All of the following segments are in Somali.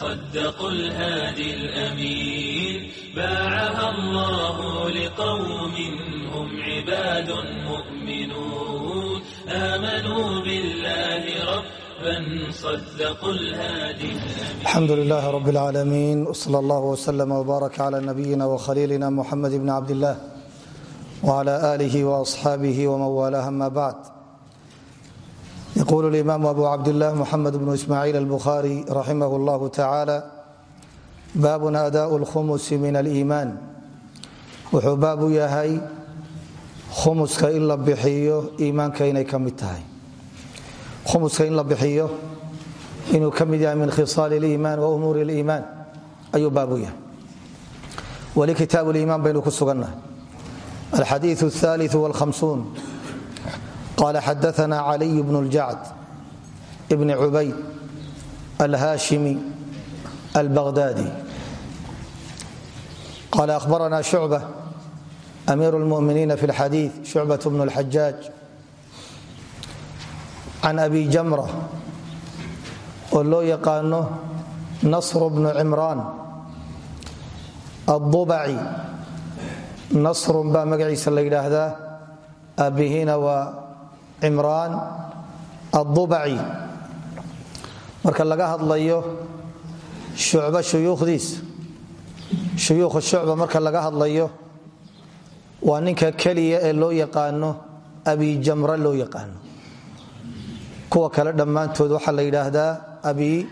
صدقوا الهادي الأمين باعها الله لقوم هم عباد مؤمنون آمنوا بالله ربا الحمد لله رب العالمين وصلى الله وسلم وبارك على نبينا وخليلنا محمد بن عبد الله وعلى آله وأصحابه ومن أما بعد yquul imaam abu cabdilah muxamed bnu ismaaciil albuhaari raximah llahu tacaala baabun adaau lkhumusi min aliimaan wuxuu baab u yahay khumuska in la bixiyo iimaanka inay ka mid tahay khumuska in la bixiyo inuu ka mid yahay min khisaal liimaan wa umuuri liimaan ayuu baab u yahay wali kitaab liimaan baynu ku sugannahay alxadiiu aali wlhamsuun قال xدثنا علي بن الجعد بن عبيد الهاشمي البغدادي قال أخبرنا شعبة أمير المؤمنين في الحديث شعبة بن الحجاج عن أبي جمرة oo loo yaqaano نصر بن عمران الضبعي نصر baa magaciisa la yidhaahdaa aabbihiina waa cimraan addubaci. Marka laga hadlayo shucba shuyuukhdiisa shuyuukha shucba marka laga hadlayo waa ninka keliya ee loo yaqaano abi jamra loo yaqaano. Kuwa kale dhammaantood waxaa la yidhaahdaa abi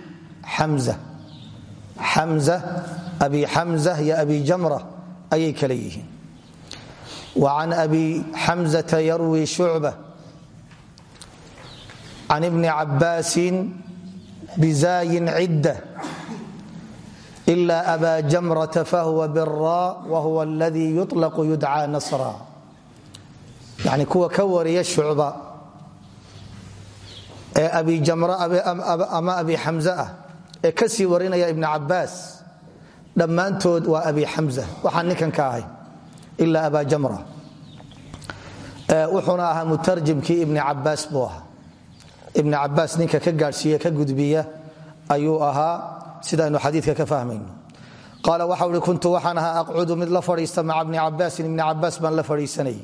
xamza xamza abi xamza iyo abi jamra ayay kale yihiin can ibni cabbaasin bizaayin cidda ila aba jamrata fahuwa bira wahuwa aladii yuطlaqu yudcaa nasra yani kuwa ka wariya shucba ee abi jamra ama abi xamse ah ee ka sii warinaya ibni cabbaas dhammaantood waa abi xamza waxaan ninkan ka ahay ila aba jamra wuxuuna ahaa mutarjimkii ibni cabbaas buu ahaa ibni cabaas ninka ka gaadhsiiya ka gudbiya ayuu ahaa sidaaynu xadiidka ka fahmayno. Qaala waxau hi kuntu waxaan ahaa aqcudu mid la fadhiista maca bni cabaasin ibni cabaas baan la fadhiisanayay.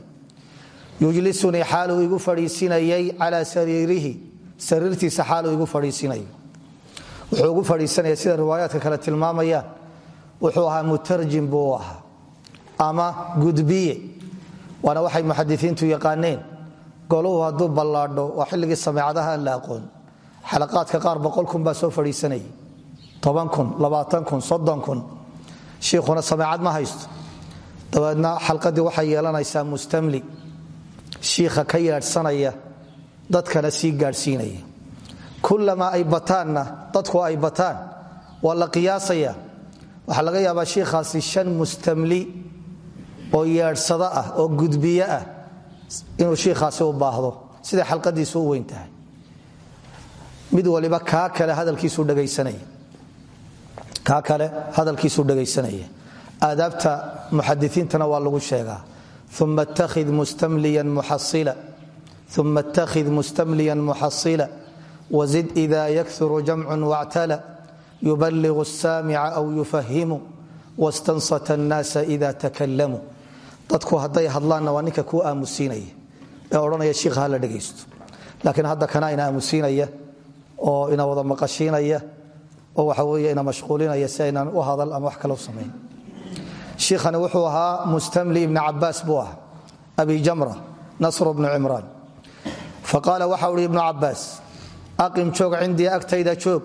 Yujlisunii xaaluu igu fadhiisinayay calaa sariirihi. Sariirtiisa xaaluu igu fadhiisinayay. Wuxuu ugu fadhiisanaya sida riwaayaadka kale tilmaamayaan. Wuxuu ahaa mutarjim buu ahaa ama gudbiye. Waana waxay muxadisiintu yaqaaneen goluhu hadduu ballaadho waa xilligii sameecadaha aan la aqoon. Xalaqaadka qaar boqol kun baa soo fadhiisanayay toban kun labaatan kun soddon kun. Shiikhuna sameecad ma haysto. Dabeedna xalqadii waxay yeelanaysaa mustamli. Shiikha ka yeedhsanaya dadkana sii gaadhsiinaya. Kullamaa ay bataanna dadku ay bataan. Waa la qiyaasaya. Waxaa laga yaabaa shiikhaasi shan mustamli oo yeedhsado ah oo gudbiye ah inuu shiikhaasi u baahdo siday xalqadiisu u weyn tahay mid waliba kaa kale hadalkiisu dhegaysanaya kale hadalkiisuu dhegaysanaya aadaabta muxadisiintana waa lagu sheegaa uma اtakhid mustamliyan muxasila uma اtakhid mustamliyan muxasila wazid ida yakuru jamcu wاctala yubaliغ الsaamica aw yufahimu wastansat الnaasa ida takalamuu dadku hadday hadlaanna waa ninka kuu aamusiinaya ee odhanaya shiikha hala dhegaysto laakiin hadda kana ina aamusiinaya oo ina wada maqashiinaya oo waxa weeye ina mashquulinaya si aynaan u hadal ama wax kale u samayn. Shiikhani wuxuu ahaa mustamli ibni cabaas buu abi jamra nasr bnu cimraan. Faqaala waxa uhi ibnu cabaas aqim joog cindii agtayda joog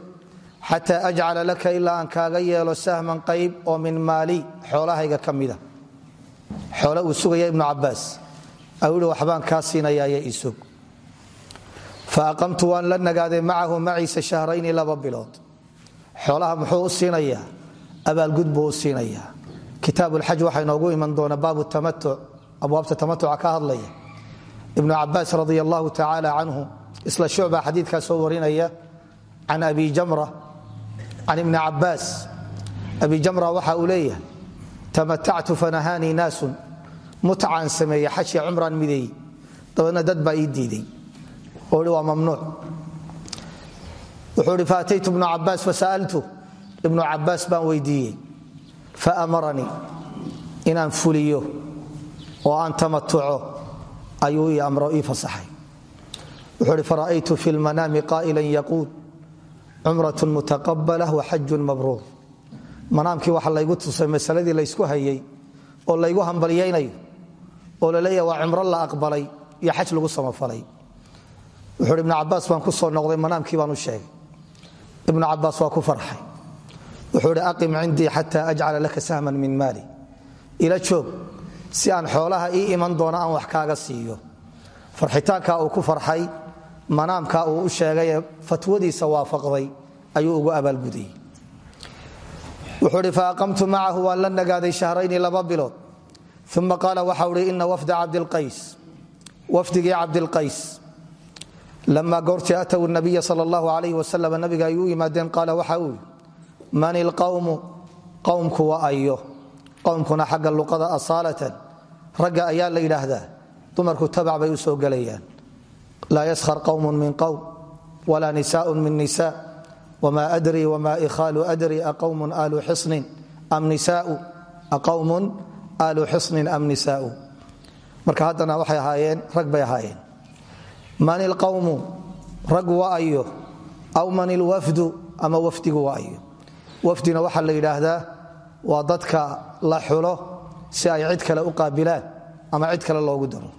xataa ajcala laka ilaa aan kaaga yeelo sahman qayb oo min maali xoolahayga ka xoole uu sugaya ibnu cabaas au yihi waxbaan kaa siinayaaye isug fa aqamtu waan la nagaaday macahu maciisa shahrayni laba bilood. Xoolaha muxuu u siinayaa? Abaalgud buu u siinayaa. Kitaab ulxaj waxaa iman doona baabu tamatuc abwaabta tamatuca ka hadlaya. Ibnu cabaas radi allahu tacaala canhu isla shucba xadiidkaa soo warinaya can abi jamra can ibni cabaas abi jamra waxa uu leeyahay tamatactu fanahaanii naasun. Mutcaan sameeye xashi cumraan mideey dabeedna dad baa ii diiday oo hi waa mamnuuc. Wuxuu hi faataytu ibnu cabaas fasa'altu ibnu cabaas baan weydiiyey. Faamaranii inaan fuliyo oo aan tamatuco ayuu ii amro ii fasaxay. Wuxuu hi fara'aytu fi lmanaami qaa'ilan yaquul. Cumrat mutaqabala waxajun mabruur manaamkii waxa laygu tusay masaladii laysku hayey oo laygu hambalyaynayo oo laleeyaha waa cumro la aqbalay iyo xaj lagu samafalay. Wuxuu hi ibnu baan ku soo noqday manaamkii baan u sheegay. Ibnu cabaas waa ku farxay. Wuxuu hi aqim cindii xata ajcala laka sahman min maali. Ila joog si aan xoolaha ii iman doono aan wax kaaga siiyo. Farxitaankaa uu ku farxay manaamkaa uu u sheegayee fatwadiisa waafaqday ayuu ugu abaalgudayey wuxuu hi faaqamtu macahu waan la nagaaday shahrayni laba bilood. Uma qaala waxau hi ina wafda cabdilqays wafdigii cabdilqays lama goortii ataw nabiya sal allahu alayh wasalam nabiga ay u yimaadeen qaala waxa uu yii man ilqawmu qowmku wa ayo. Qowmkuna xagga luqada asaalatan ragga ayaa la yidhaahdaa dumarku tabac bay u soo gelayaan. Laa yaskhar qowmun min qowm walaa nisaaء min nisa wma adri wma ihaalu adri aqowmun alu xisnin am nisaau aqowmun alu xisnin am nisaau marka haddana waxay ahaayeen rag bay ahaayeen man ilqowmu rag wa ayo aw man ilwafdu ama wafdigu wa ayo wafdina waxaa la yidhaahdaa waa dadka la xulo si ay cid kale u qaabilaan ama cid kale loogu daro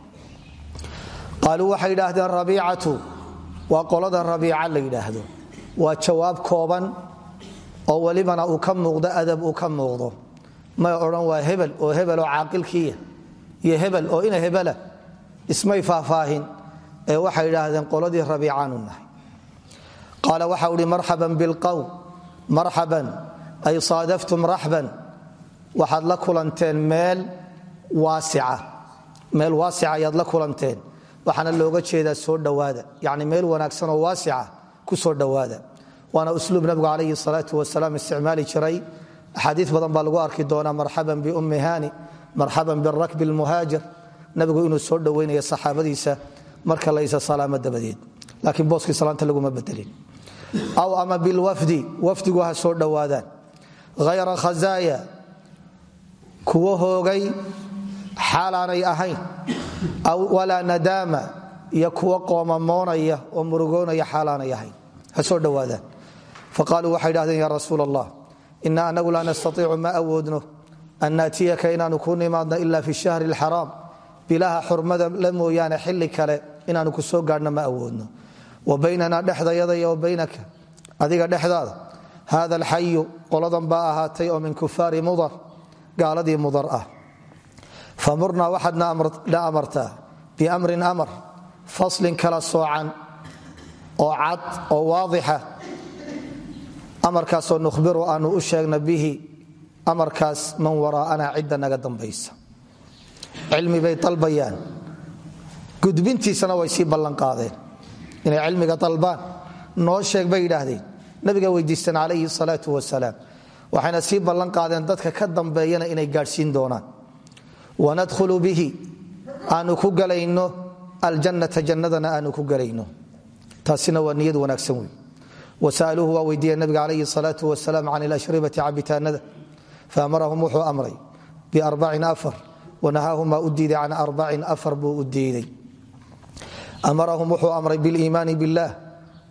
qaaluu waxay yidhaahdeen rabiicatu waa jawaab kooban oo welibana uu ka muuqdo adab uu ka muuqdo. May odhan waa hebel oo hebeloo caaqilkiiya iyo hebel oo ina hebela ismay faahfaahin ee waxay idhaahdeen qoladii rabiicaanu nahay. Qaala waxau hi marxaban bilqowm marxaban ay saadaftum raxban waxaad la kulanteen meel waasica meel waasica ayaad la kulanteen waxaana looga jeedaa soo dhowaada yacni meel wanaagsan oo waasica ku soo dhowaada. Waana usluub nabigu calayhi salaatu wasalaam isticmaali jiray. Axaadii badan baa lagu arki doonaa marxaban biummi hani marxaban birakbi lmuhaajir nabigu inuu soo dhoweynayo saxaabadiisa marka laysa salaamo dabadeed. Laakiin booskii salaanta laguma bedelin. Aw ama bilwafdi wafdigu ha soo dhowaadaan. Hayra khazaaya kuwo hoogay xaalaanay ahayn. Walaa nadaama iyo kuwo qoomamoonaya oo murugoonaya xaalaanay ahayn ha soo dhowaadaan faqaaluu waxay dhahdeen ya rasuul allah anagu laa nastaiicu ma awoodno an naatiyaka inaanu kuu nimaadno ila fi shahri alxaraam bilaha xurmada la mooyaane xilli kale inaanu ku soo gaadhno ma awoodno. Wa baynana dhexdayada iyo baynaka. Adiga dhexdaada hada alxayu qoladan baa ahaatay oo min kufaari mudar gaaladii mudar ah. Famurnaa waxaad na amartaa biamrin amar faslin kala soocan oo cad oo waadixa. Amarkaasoo nukhbiru aanu u sheegna bihi amarkaas man waraa'ana cidda naga dambaysa. Cilmi bay dalbayaan gudbintiisana way sii ballanqaadeen inay cilmiga dalbaan noo sheeg bay yidhaahdeen. Nabiga weydiisteen calayhi salaatu wasalaam waxayna sii ballan qaadeen dadka ka dambeeyana inay gaadhsiin doonaan. Wanadkhulu bihi aanu ku galayno aljannata jannadana aanu ku galayno taasina waa niyad wanaagsan wey wasa'aluuhu waa weydiiyeen nabiga calayhi salaatu wasalaam can ilashribati cabitaanada faamarahum wuxuu amray biarbacin afar wanahaahumaa u diiday can arbacin afar buu u amarahum wuxuu amray biliimaani billaah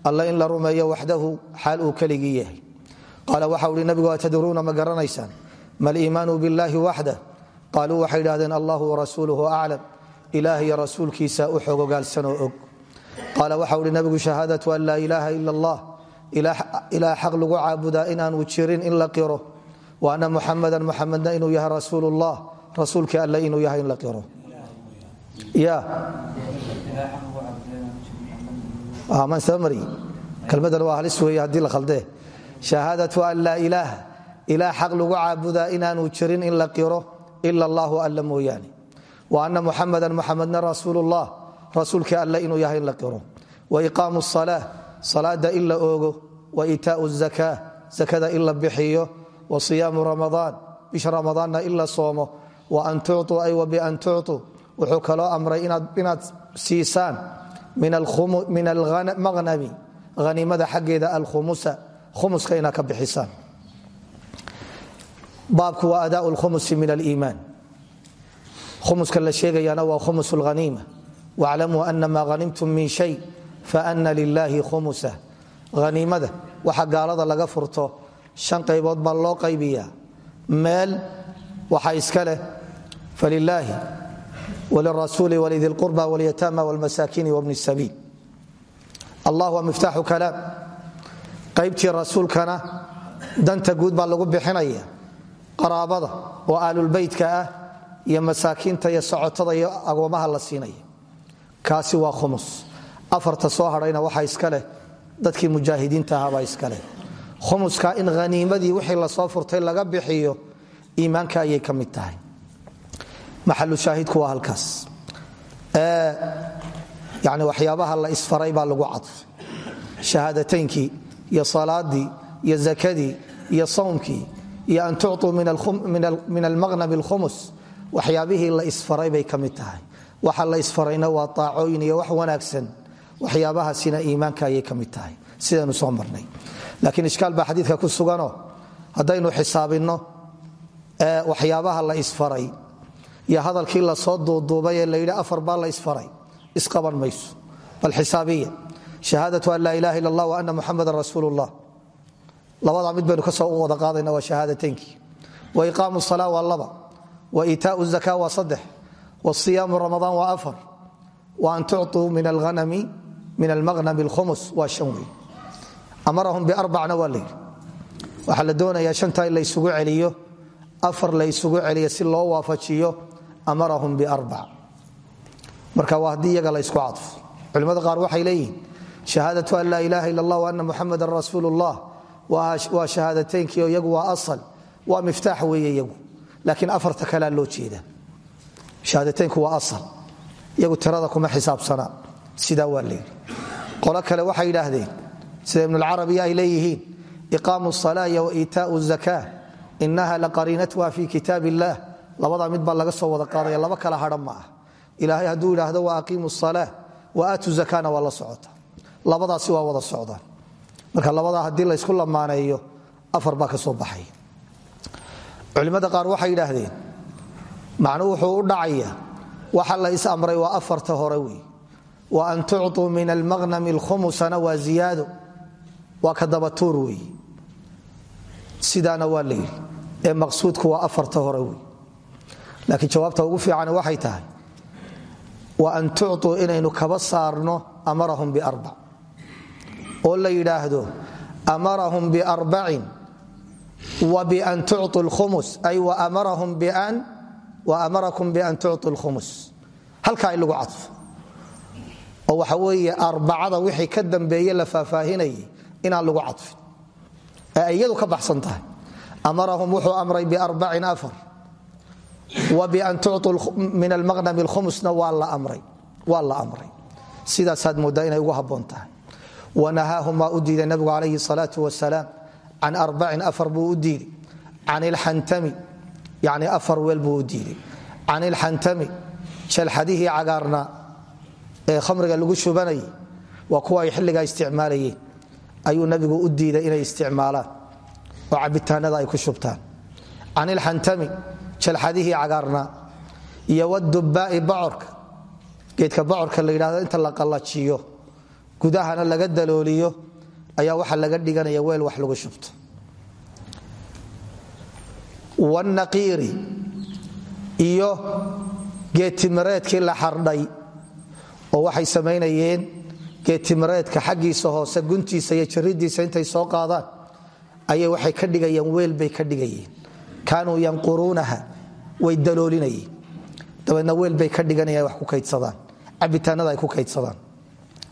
alla in la rumeeyo waxdahu xaal uu keligii yahay. Qaala waxau hi nabigu atadruuna ma garanaysaan? Ma liimaanu billaahi waxdah qaaluu waxay idhahdeen allahu warasuuluhu aclam ilaah iyo rasuulkiisa u og qaala waxau hi nabigu shahaadatu an laa ilaaha ila allah ilaah xaq lagu caabudaa inaanu jirin in la qiro. Wa ana muxamadan muxamedna inuu yahay rasuulullah. Rasuulkii alle yahay in la qiro. Ya. Man samari kelmadan waa halis weeye haddii la khaldee shahaadatu an laa ilaaha. Ilaah xaq lagu caabudaa inaanu jirin in la qiro. Ila allahu alla mooyaane. Wa ana muxamadan muxamedna rasuulullah rasuulkii alle inuu yahay in la qiro. Wa iqaamu salaa salaada in la oogo. Wa itaau zakaa zakada in la bixiyo. Wa siyaamu ramadaan bisha ramadaanna in la soomo. Wa an tucuu ay wa bian tucuu wuxuu kaloo amray inaad siisaan min almaqnami hanimada xaggeeda alkhumusa khumuska inaad ka bixisaan. Baabku waa adaa lkhumusi min aliimaan. Khumuska la sheegayana waa khumus lhaniima waclamuu ana maa hanimtum min shay faana lilaahi khumusa haniimada waxa gaalada laga furto shan qaybood baa loo qaybiyaa meel waxa iska leh falilaahi walirasuuli walidi lqurba walyataama wlmasaakiini wbni sabiil allah waa miftaaxu kalaam qaybtii rasuulkana danta guud baa lagu bixinaya qaraabada oo aalulbeytka ah iyo masaakiinta iyo socotada iyo agoomaha la siinaya kaasi waa khumus. Afarta soo hadhayna waxa iska leh. Dadkii mujaahidiinta ahaabaa iska leh. Khumuska in haniimadii wixii la soo furtay laga bixiyo iimaanka ayay ka mid tahay. Maxalu shaahidku waa halkaas. Yani waxyaabaha la isfaray baa lagu cadfay shahaadataynkii iyo salaadii iyo zakadii iyo sawmkii iyo an tucuu min almaqnam alkhumus waxyaabihii la isfaray bay ka waxa la isfarayna waa aacooyin iyo wax wanaagsan. Waxyaabahaasina iimaanka ayay ka mid tahay. Sidaynu soo marnay. Laakiin ishkaal baa xadiidka ku suganoo haddaynu xisaabinno waxyaabaha la isfaray iyo hadalkii la soo duuduubay ee layidhi afar baa la isfaray. Isqaban mayso. Bal xisaabiya shahaadatu an laa ilaha illa wa ana muxamadan rasuulu llah mid baynu ka soo wada qaadayna waa shahaadateynki. Wa iqaamu sala waa laba. Wa itaau zaka waa saddex wasiyaamu ramadaan waa afar. Wa an tucuu min alhanami min almaqnami alkhumus waa shan wey amarahum biarbacna waa layidhi waxaa la doonayaa shanta in laysugu celiyo afar laysugu celiyo si loo marka waa haddii iyaga laysku cadfo. Culimmada qaar waxay leeyihiin shahaadatu an laa ilaaha illa allah ana muxamadan rasuulu llah waa shahaadateynkiio iyagu waa asal waa miftaax weeye iyagu. Laakiin afarta kalea loo jeeda shahaadateynku waa asal. Iyagu tirada kuma xisaabsana. Sidaa waa leeyidhi qolo kale waxay yidhaahdeen sida ibnulcarabiya ay leeyihiin iqaamu salaa iyo wa iitaau zaka inaha laqariinatuha fi kitaab labadaa mid baa laga soo wada qaadaya laba kala hadhan ah. Ilaahay hadduu idhaahdo wa aqiimu salaa wa aatu zakana waa la socota. Labadaasi waa wada socdaan. Marka labadaa haddii laysku lamaaneeyo afar baa ka soo baxay culimmada qaar waxay yidhaahdeen macnuu wuxuu u dhacaya waxa la is amray waa afarta hore wey wa an tucuu min almaqnami alkhumusana waa ziyaado waa ka dabatuur wey sidaana waa la yidhi ee maqsuudku waa afarta hore wey laakiin jawaabta ugu fiican waxay tahay wa an tucuu inaynu kaba saarno amarahum biarbac oo la yidhaahdo amarahum biarbacin wa bian tucuu lkhumus ay waamarakum bian tucuu lkhumus halkaa in lagu cadfo. Oo waxa weeye arbacada wixii ka dambeeye la faahfaahinayay inaan lagu cadfin. Ee iyadu ka baxsan tahay. Amarahum wuxuu amray biarbacin afar. Wa bian tucuu min almaqnami lkhumusna waa la amray. Sidaasaad moodaa inay ugu habboon tahay. Wanahaahum waa u diiday nabigu calayhi salaau wasalaam can arbacin afar buu u diiday. Can ilxantami yani afar weel buu u diiday. Can ilxantami jalxadihii cagaarnaa ee khamriga lagu shubanayay waa kuwa ay xilligaa isticmaalayeen. Ayuu nabigu u diiday inay isticmaalaan oo cabitaanada ay ku shubtaan. Can ilxantami jalxadihii cagaarnaa iyo wadubbaa'i bocorka geedka bocorka la yidhahdo inta la ayaa waxa laga dhiganaya weel wax lagu shubto wanaqiiri iyo geedtimireedkii la xardhay oo waxay samaynayeen geedtimireedka xaggiisa hoose guntiisa iyo jaridiisa intay soo qaadaan ayay waxay ka dhigayeen weel bay ka dhigayeen. Kaanuu yanquruunaha way daloolinayeen dabeedna weel bay ka dhiganayaan wax ku kaydsadaan cabitaanada ay ku kaydsadaan.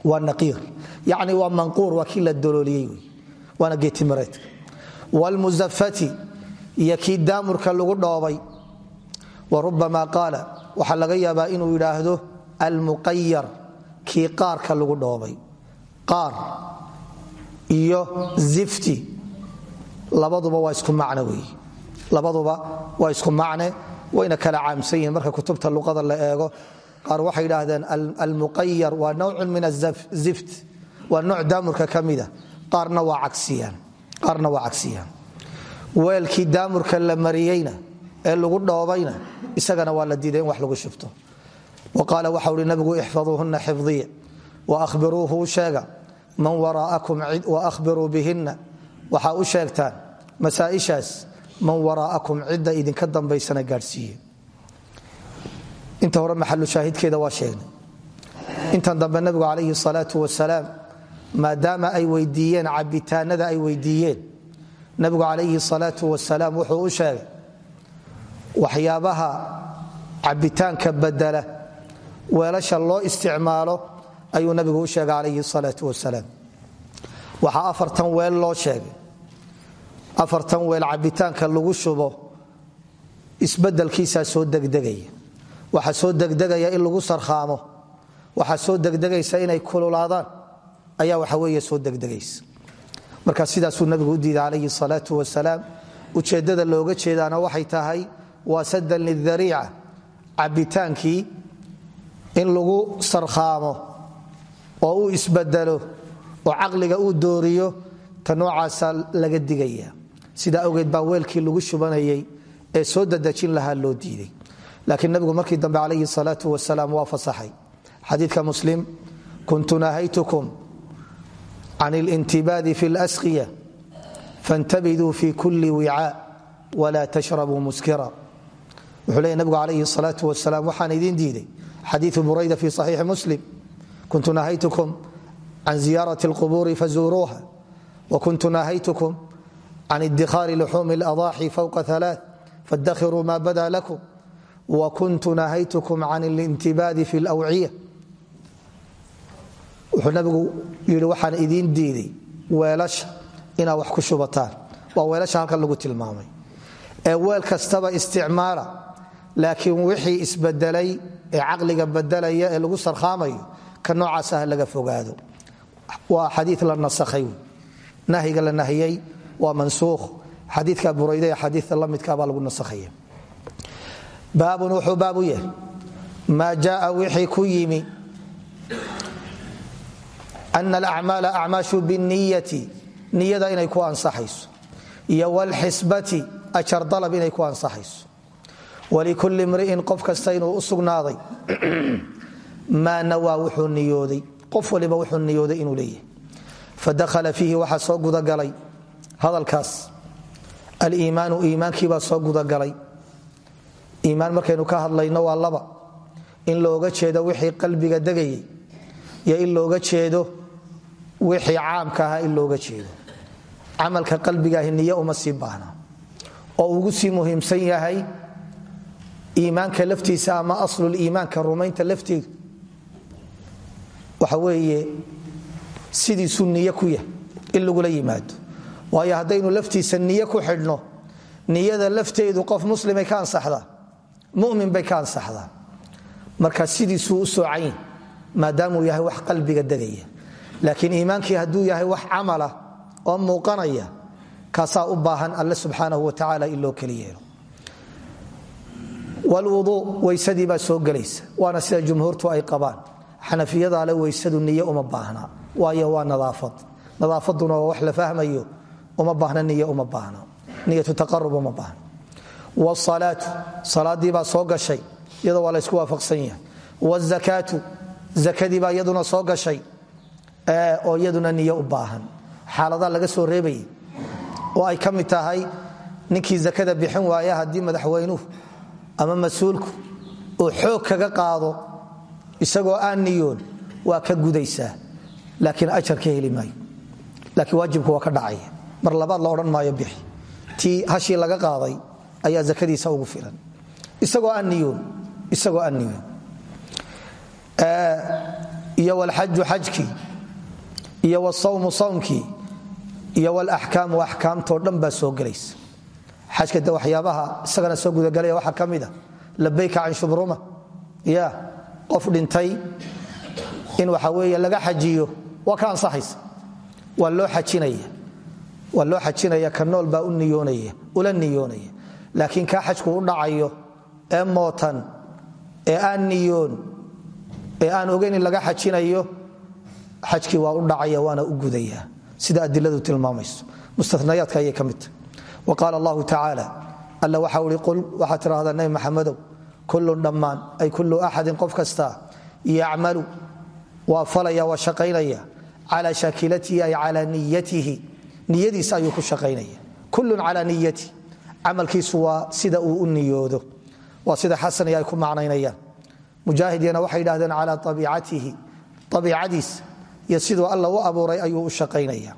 Waa naqiir. Yacni waa manquur waa kii la dalooliyey waana geetimireedka wlmusafati iyo kii daamurka lagu dhoobay. Wa rubbama qaala waxaa laga yaabaa inuu yidhaahdo almuqayar kii qaarka lagu dhoobay. Qaar iyo zifti. Labaduba waa isku macne wey labaduba waa isku macne wayna kala caamsan marka kutubta luqada la eego. Qaar waxay yidhaahdeen almuqayar waa nawcun min azift waa nooc daamurka ka mida qaarna waa cagsiyaan weelkii daamurka la mariyeyna ee lagu dhoobayna isagana waa la diiday wax lagu shubto. Wa qaala nabigu ixfaduuhunna xifdiya waahbiruuhu u sheega man waraa'akum waahbiruu bihinna. Waxaa u sheegtaan masaaishaas man waraa'akum cidda idinka dambaysana gaadhsiiye. Inta hore maxalu shaahidkeeda waa sheegnay. Intan dambe nabigu calayhi salaau wasalaam maadaama ay weydiiyeen cabitaanada ay weydiiyeen nabigu calayhi salaau wasalaam wuxuu u sheegay waxyaabaha cabitaanka badela weelasha loo isticmaalo ayuu nabigu u sheegay calayhi salaau wasalaam waxaa afartan weel loo sheegay afartan weel cabitaanka lagu shubo isbedelkiisaa soo degdegaya. Waxaa soo degdegaya in lagu sarkhaamo waxaa soo degdegaysa inay kululaadaan ayaa waxa weeye soo degdegaysa marka sidaasuu nabigu u diiday calayhi salaau wasalaam ujeeddada looga jeedaana waxay tahay waa sadan lidariica cabbitaankii in lagu sarkhaamo oo uu isbedelo oo caqliga uu dooriyo ta noocaasaa laga digaya. Sidaa awgeed baa weelkii lagu shubanayay ee soo dadejin lahaa loo diiday. Laakiin nabigu markii dambe calayhi salaau wasalaam waa fasaxay. Xadiidka muslim kuntu nahaytukum can اlintibaadi fi اlasqiya faاntabiduu fi kuli wicaa wla tashrabuu muskira wuxuu leeyay nabigu calayhi الsalaaة wasalaam waxaan idin diiday xadiiثu burayda fi صaxiixi muslim kuntu nahaytukum can ziyaaraة اlqubuuri fazuuruuha wkuntu nahaytukum can idikhaari luxuumi اladaaxi fowqa ثalaaث faاdakhiruu ma bada lakum wkuntu nahaytukum can اlintibaadi fi اlawciya wuxuu nabigu yidhi waxaan idiin diiday weelasha inaad wax ku shubataan. Waa weelasha halkan lagu tilmaamay. Ee weel kastaba isticmaala laakiin wixii isbedelay ee caqliga bedelaya ee lagu sarkhaamayo ka noocaas ah laga fogaado. Waa xadii la nasakhay. Nahyiga la nahiyey waa mansuukh. Xadiika burayde ee xadiia la midkaabaa lagu nasakhaya baabun wuxuu baab u yahay. Maa jaaa ana alacmaala acmaashu binniyati niyada inay ku ansaxayso iyo wlxisbati ajar dalab inay ku ansaxayso walikulli mri'in qof kasta inuu u sugnaaday maa nawaa wuxuu niyooday qof waliba wuxuu niyooday inuu leeyahay fadakhala fiihi waxaa soo gudagalay hadalkaas aliimaanu iimaankiibaa soo gudagalay iimaan markaynu ka hadlayno waa laba in looga jeedo wixii qalbiga degayay iyo in looga jeedo wixii caamka ahaa in looga jeedo. Camalka qalbigaahi niye uma sii baahna. Oo ugu sii muhiimsan yahay iimaanka laftiisa ama asluliimaanka rumaynta lafteedu waxa weeye sidiisuu niye ku yahay in lagula yimaado. Waayo haddaynu laftiisa niye ku xidhno niyada lafteedu qof muslimay ka ansaxdaa mumin bay ka ansaxdaa. Marka sidiisuu u soocayn maadaamuu yahay wax qalbiga degaya laakiin iimaankii hadduu yahay wax camala oo muuqanaya kaasaa u baahan alle subxaanahu wa tacaala in loo keli yeelo. Wlwuduu weysadii baa soo gelaysa waana sida jumhuurtu ay qabaan. Xanafiyada ale weysadu niye uma baahna waayo waa nadaafad. Nadaafaduna waa wax la fahmayo uma baahna niye uma baahna. Niyatu taqarub uma baahna. Wsalaatu salaadii baa soo gashay iyadoo waa laysku waafaqsan yahay. Wzakaatu zakadii baa iyaduna soo gashay oo iyaduna niye u baahan. Xaaladaa laga soo reebayay oo ay ka mid tahay ninkii zakada bixin waaya haddii madaxweynuhu ama mas'uulku uu xoog kaga qaado isagoo aan niyoon waa ka gudaysaa. Laakiin ajar ka heli maayo. Laakiin waajibku waa ka dhacaya mar labaad la odhan maayo bixi. Tii hashii laga qaaday ayaa zakadiisa ugu filan. Isagoo aan niyoon isagoo aan niyoon. Iyo wlxaju xajkii iyo wsawmu sawmkii iyo wlaxkaamu axkaamtoo dhan baa soo gelaysa. Xajka de waxyaabaha isagana soo gudagalaya waxaa ka mida labayka can shubruma ya qof dhintay in waxa weeye laga xajiyo waa ka ansaxaysa. Waa loo xajinaya waa loo xajinaya ka nool baa ula niyoonaya. Laakiin kaa xajku u dhacayo ee mootan ee aan niyoon ee aan ogeyn laga xajinayo xajkii waa u dhacaya waana u gudaya. Sida adiladu tilmaamayso. Mustanayaadka ayay ka midta wa qaala allahu tacaala alla waxa ui qul waxaa tidhaahdaa nabi maxamedow kullun dhammaan ay kullu axadin qof kasta yacmalu waa falaya waa shaqaynaya cala shaakilatihi ay cala niyatihi. Niyadiisa ayuu ku shaqaynaya. Kullun cala niyati. Camalkiisu waa sida uu u niyoodo. Waa sida xasani ay ku macnaynayaan. Mujaahidyana waxay yidhahdeen cala abiicatihi abiicadiis iyo siduu alla u abuuray ayuu u shaqaynaya.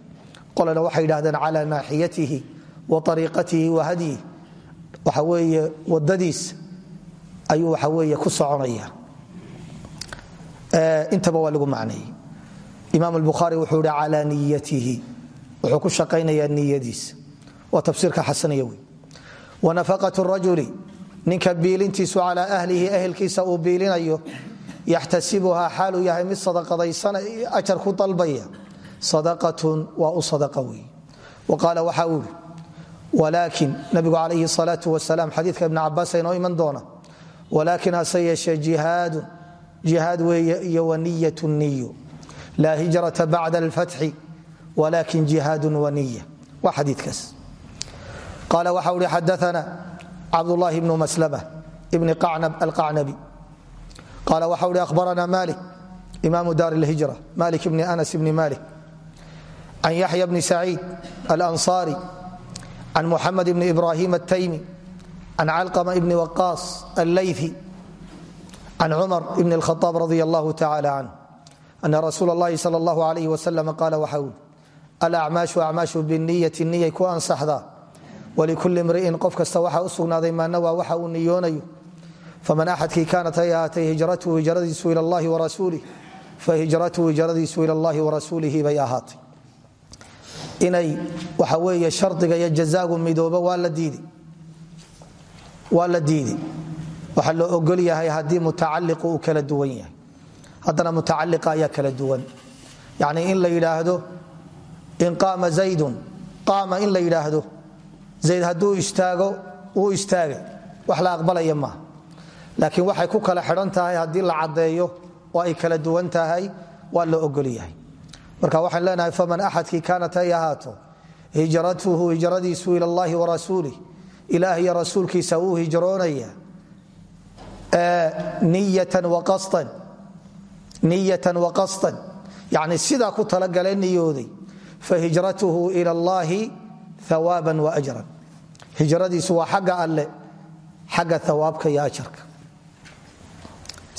Qolena waxay yidhahdeen cala naaxiyatihi wa ariiqatihi wa hadyihi waxa weeye wadadiis ayuu waxa weeye ku soconaya. Intaba waa lagu macneeyey imaam albukhaari wuxuu ihi cala niyatihi. Wuxuu ku shaqaynayaa niyadiisa waa tafsiirka xasaniya wey wanafaqat rajuli. Ninka biilintiisu calaa ahlihi ehelkiisa uu biilinayo yaxtasibuhaa xaaluu yahay mid sadaqadaysana ajar ku dalbaya. Sadaqatun waa u sadaqa wey wa qaala waxa uu ihi walaakin nabigu calayhi salaau wasalaam xadiidka ibn cabaas iman doona walaakin hase yeeshee jihaadun jihaad weeye iyo waniyat niyo laa hijrata bacda alfatxi walakin jihaadun waniya waa xadiikaas qaala waxa uhi xadaana cabdulahi bnu maslama bni alqacnabi qaala waxa uhi ahbarana malik imaamu daar اlhijra malik bni anas bni malik can yaxya bni saciid alanصari can muxamed bni ibrahim الtaymi can calqma bni waqaas allayثi can cumar bn اlkhaaab radi allahu tacala canh ana rasuul اllahi sal اllahu alayh wasalam qaala waxa ui alacmaashu acmaashu biniyati niyay ku ansaxdaa wlikulli mri'in qof kasta waxaa u sugnaaday maanawaa waxa uu niyoonayo faman axadkii kaanat ay ahaatay hijratuhu hijradiisu ila allahi warasuulih fahijratuhu hijradiisu ila allahi warasuulihi bay ahaatay inay waxa weeye shardiga iyo jazaagu midoobo waa la diiday waxaa loo ogol yahay haddii mutacaliqu uu kala duwan yahay haddana mutacaliqa ayaa kala duwan yacni in la yidhaahdo in qaama zaydun qaama in la yidhaahdo zayd hadduu istaago wuu istaagay wax la aqbalaya maaha laakiin waxay ku kala xidhan tahay haddii la caddeeyo oo ay kala duwan tahay waa la ogol yahay. Marka waxaan leenahay faman axadkii kaanat ay ahaato hijratuhu hijradiisu ila allahi warasuulih ilaah iyo rasuulkiisa uu hijroonaya niyatan waqastan yani sidaa ku talagale niyooday fahijratuhu ila allahi awaaban waajran hijradiisu waa xagga alle xagga awaabka iyo ajarka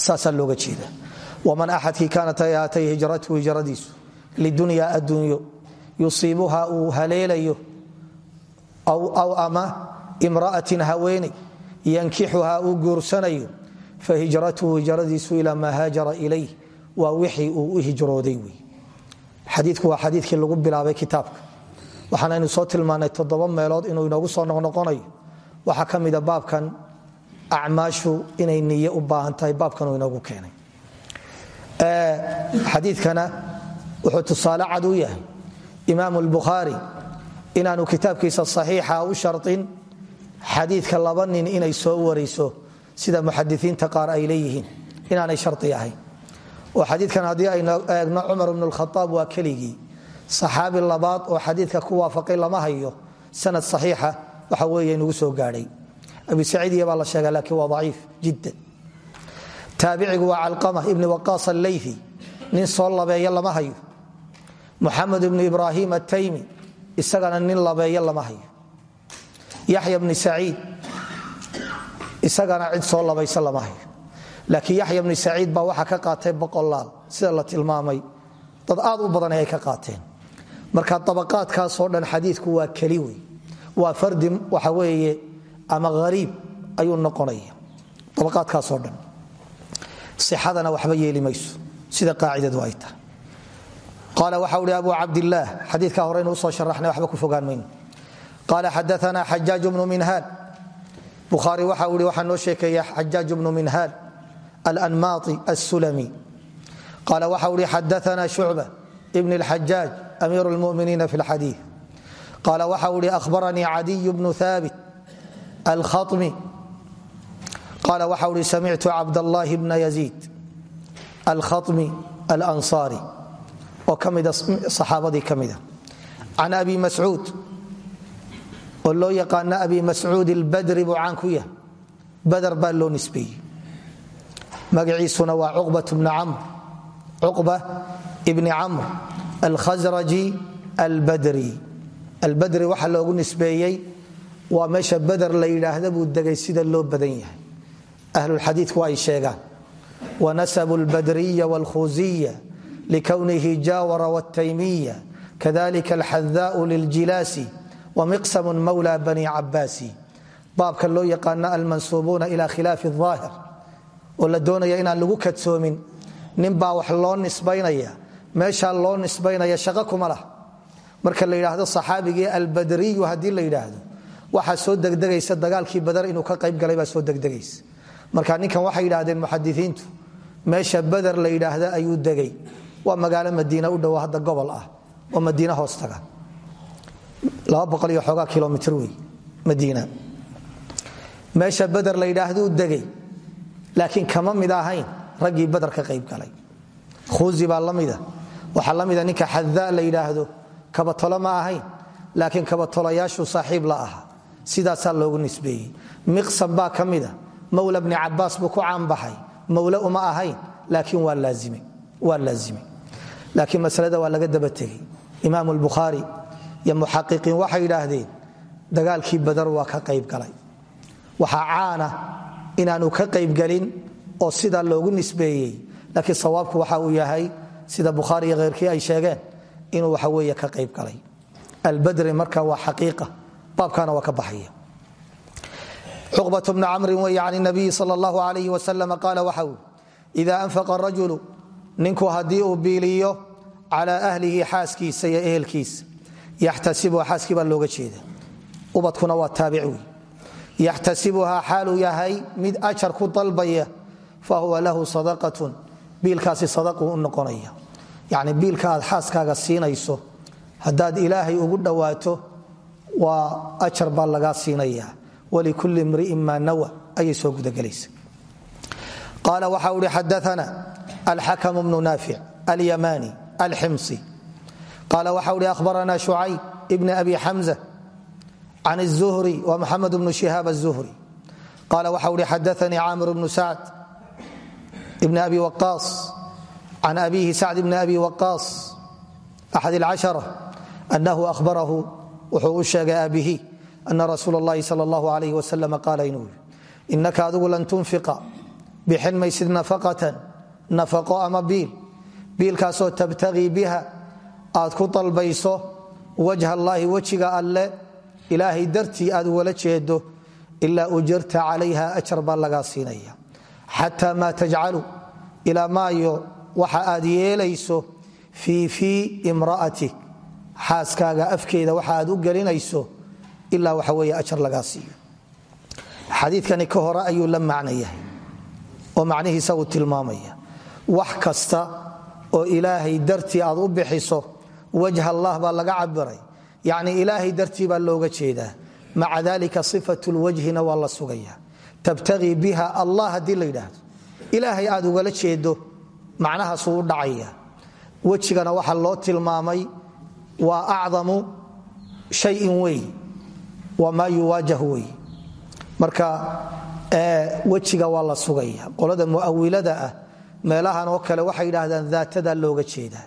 saasaa looga jeeda. Waman axadkii kaanat ay ahaatay hijratuhu hijradiisu lidunyaa adduunyo yusiibuha uu haleelayo aw ama imra'atin haweeney yankixuhaa uu guursanayo fahijratuhu hijradiisu ilaa maa haajara ilayh waa wixii uu u hijrooday wey. Xadiiku waa xadiikii lagu bilaabay kitaabka. Waxaanaynu soo tilmaanay toddoba meelood inuu inoogu soo noqnoqonayo. Waxaa ka baabkan acmaashu inay niye u baahan tahay baabkanuu inoogu keenay. Xadiikana wuxuu tusaale cad u yahay. Imaam albukhaari inaanu kitaabkiisa saxiixa u sharin xadiidka laba nin inay soo warayso sida muxadisiinta qaar ay leeyihiin inaanay shari ahayn. Oo xadiikan haddii aynu eegno cumar bnu lkhaaab waa keligii. Saxaabi labaad oo xadiidka ku waafaqay lama hayo sanad saxiixa waxa weeye nugu soo gaadhay abi saciidiya baa la sheega laakiin waa daciif jiddan. Taabicigu waa calqama ibni waqaas alleyfi nin soo labeeya lama hayo. Muxamed ibnu ibraahim ataymi isagana nin labeeya lama hayo. Yaxya bni saciid isagana cid soo labaysa lama hayo. Laakiin yaxya bni saciid baa waxaa ka qaatay boqolaal sida la tilmaamay. Dad aad u badan ay ka qaateen. Marka abaqaadkaasoo dhan xadiiku waa keli wey waa fardi waxa weeye ama hariib ayuu noqonaya abaqaadkaasoo dhan sixadana waxba yeeli mayso sida qaacidadu ay tahay qaala waxa uhi abu cabdilaah xadiika horeynu usoo sharaxnay waxba ku fogaan mayno qaala xadaana xajaaj bnu minhaal bukhaari waxa uu hi waxaa noo sheekeeya xajaaj bnu minhaal alanmaai assulami qaala waxau hi xadaana shucba bn اlxajaaj amiir اlmuminiina fi اlxadiiث qaala waxau hi ahbaranii cadiy bnu haabit alkhami qaala waxa uhi samictu cabdallaahi bna yaziid alkhami alansaari oo ka mida saxaabadii ka mida can abi mascuud oo loo yaqaana abi mascuud ilbadri buu caan ku yahay badar baa loo nisbeeyey magaciisuna waa cuqba ibni camr alkhasraji albadri albadri waxaa loogu nisbeeyey waa meesha bader la yidhaahda buu degay sida loo badan yahay. Ahlulxadiiku ay sheegaan wanasabu lbadriya wاlkhuuziya likownihi jaawara wtaymiya kadalika alxadaau liljilaasi wamiqsamu mawla bani cabaasi baabka loo yaqaana almansuubuuna ila khilaafi aahir oo la doonaya inaan lagu kadsoomin. Ninbaa wax loo nisbaynaya meeshaa loo nisbaynaya shaqo kuma lah marka la yidhaahdo saxaabigii albadriyu haddii la yidhaahdo waxaa soo degdegaysa dagaalkii badar inuu ka qayb galay baa soo degdegaysa. Marka ninkan waxay yidhaahdeen muxadisiintu meesha bader la yidhaahda ayuu degay. Waa magaalo madiina u dhow hadda gobol ah oo madiina hoostaga xoogaa kilomitr wey madiina. Meesha bader la yidhaahduu degay laakiin kama mid ahayn raggii bader ka qayb galay. Khuuzi baa la mida. Waxaa la ninka xadaa la yidhaahdo kabatolo ma ahayn laakiin kabatolayaashu saaxiib la aha sidaasaa loogu nisbeeyey. Miqsam baa ka mida mawla bni cabaas buu ku caanbaxay mawle uma ahayn laakiin waa laazimay laakiin masalada waa laga daba tegey. Imaam lbukhaari iyo muxaqiqiin waxay yidhaahdeen dagaalkii badar waa ka qayb galay. Waxaa caana inaanu ka qaybgelin oo sidaa loogu nisbeeyey. Laakiin sawaabku waxa uu yahay sida bukhaari iyo kheyrkii ay sheegeen inuu waxa weeye ka qayb galay. Albadri marka waa xaqiiqa baabkana waa ka baxaya. Cuqbat bnu camrin wey can nabiyi sal allahu alayh wasalam qaala waxa uu ida anfaqa rajulu ninku haddii uu biiliyo calaa ahlihi xaaskiisa iyo ehelkiisa yaxtasibuha xaaskii baa looga jeeda ubadkuna waa taabic wey yaxtasibuhaa yahay mid ajar ku dalbaya fahuwa lahu sadaqatun biilkaasi sadaqu u noqonaya. Yacni biilka aad siinayso haddaad ilaahay ugu dhowaato waa ajar baa lagaa siinaya wlikulli mri'in maa nawa ayay soo gudagelaysa qaala waxa uhi xadaana alxakm bnu naafic alyamani alximsi qaala waxa uhi ahbarana shucayb ibn abi xamza can الzuhri wa muxamed bnu shihaab الzuhri qaala waxa uhi xadaanii caamir bnu sacd ibn abi waqaas can abihi sacd bni abi waqaas axad اlcashara anahu ahbarahu wuxuu u sheegay aabihi ana rasuul اllahi sal اllahu alayh wasalam qaala inuu yii inaka adigu lan tunfiqa bixin maysid nafaqatan nafaqo ama biil. Biilkaasoo tabtagii biha aad ku dalbayso wajha allaahi wejiga alle. Ilaahay dartii aad ugala jeedo ilaa ujarta calayha ajar baa lagaa siinaya. Xataa maa tajcalu ilaa maayo waxa aad yeelayso fii fii imra'atik xaaskaaga afkeeda waxa aad u gelinayso ilaa waxa weeye ajar lagaa siiyo. Xadiidkani ka hore ayuu la macno yahay oo macnihiisa uu tilmaamaya. Wax kasta oo ilaahay dartii aad u bixiso wajh allah baa laga cabiray yacni ilaahay dartii baa looga jeedaa. Maca dalika sifat lwajhina waa la sugaya tabtagii biha allah haddii ilaahay aad ugala jeedo macnahaasuu u dhacaya. Wejigana waxa loo tilmaamay waa acdamu shayin wey. Waa maa yuwaajah wey. Marka wejiga waa la sugaya qolada muawilada ah meelahan oo kale waxay yidhaahdaan daatada looga jeedaa.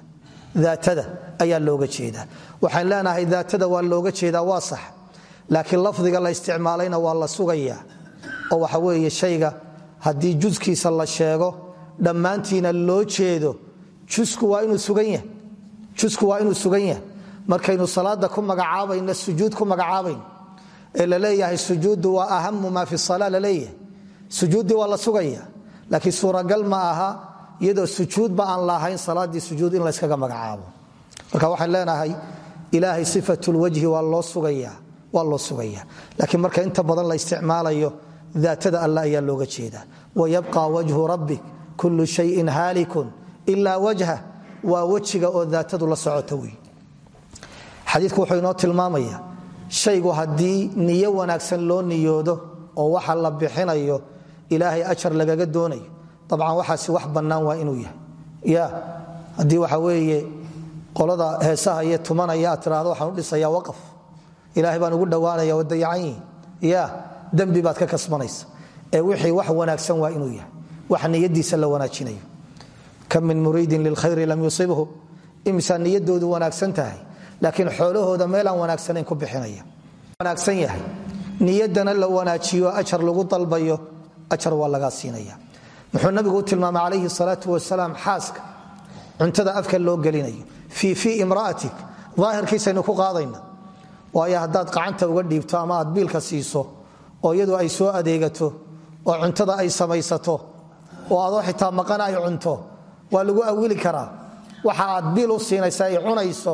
Daatada ayaa looga jeedaa. Waxaan leenahay daatada waa looga jeedaa waa sax. Laakiin lafdiga la isticmaalayna waa la sugayaa. Oo waxa weeye shayga haddii juskiisa la sheego dhammaantiina loo jeedo jusku waa inuu sugan yahay markaynu salaada ku magacaabayno sujuud ku magacaabayno ee la leeyahay sujuuddu waa ahamu maa fi sala la leeyahay sujuuddii waa sugaya laakiin suuragal ma aha iyadoo sujuudba aan lahayn salaaddii sujuud in layskaga magacaabo. Marka waxaan leenahay ilaahay sifatulwajhi waa loo sugaya waa loo sugaya. Laakiin marka inta badan la isticmaalayo daatada alla ayaa looga jeedaa. Wayabqa wajhu rabbik kullu shayin haalikun ilaa wajha waa wejiga oo daatadu la socoto wey xadiiku wuxuu inoo tilmaamaya shaygu haddii niyo wanaagsan loo niyoodo oo waxa la bixinayo ilaahay ajar lagaga doonayo. Dabcan waxaasi wax bannaan waa inuu yahay. Ya haddii waxa weeye qolada heesaha iyo tumanaya aad waxaan u dhisayaa waqaf ilaahay baan ugu dhowaanaya waa dayacan yihiin ya dembi baad ka kasbanaysa. Ee wixii wax wanaagsan waa inuu yahay. Wax niyadiisa la wanaajinayo. Kam min muriidin lilkhayri lam yusibhu imsaa niyadoodu wanaagsan tahay laakiin xoolahooda meelaan wanaagsanayn ku bixinaya. Wanaagsan yahay. Niyadana la wanaajiyo ajar lagu dalbayo ajar waa lagaa siinaya. Muxuu nabigu u tilmaamay calayhi salaatu wasalaam xaaska cuntada afka loo gelinayo. Fii fii imra'atik daahirkiisaynu ku qaadayna. Waayo haddaad qacanta uga dhiibto ama aad biilka siiso oo iyadu ay soo adeegato oo cuntada ay samaysato oo adoo xitaa maqan ay cunto waa lagu awili karaa. Waxa aad biil u siinaysa ay cunayso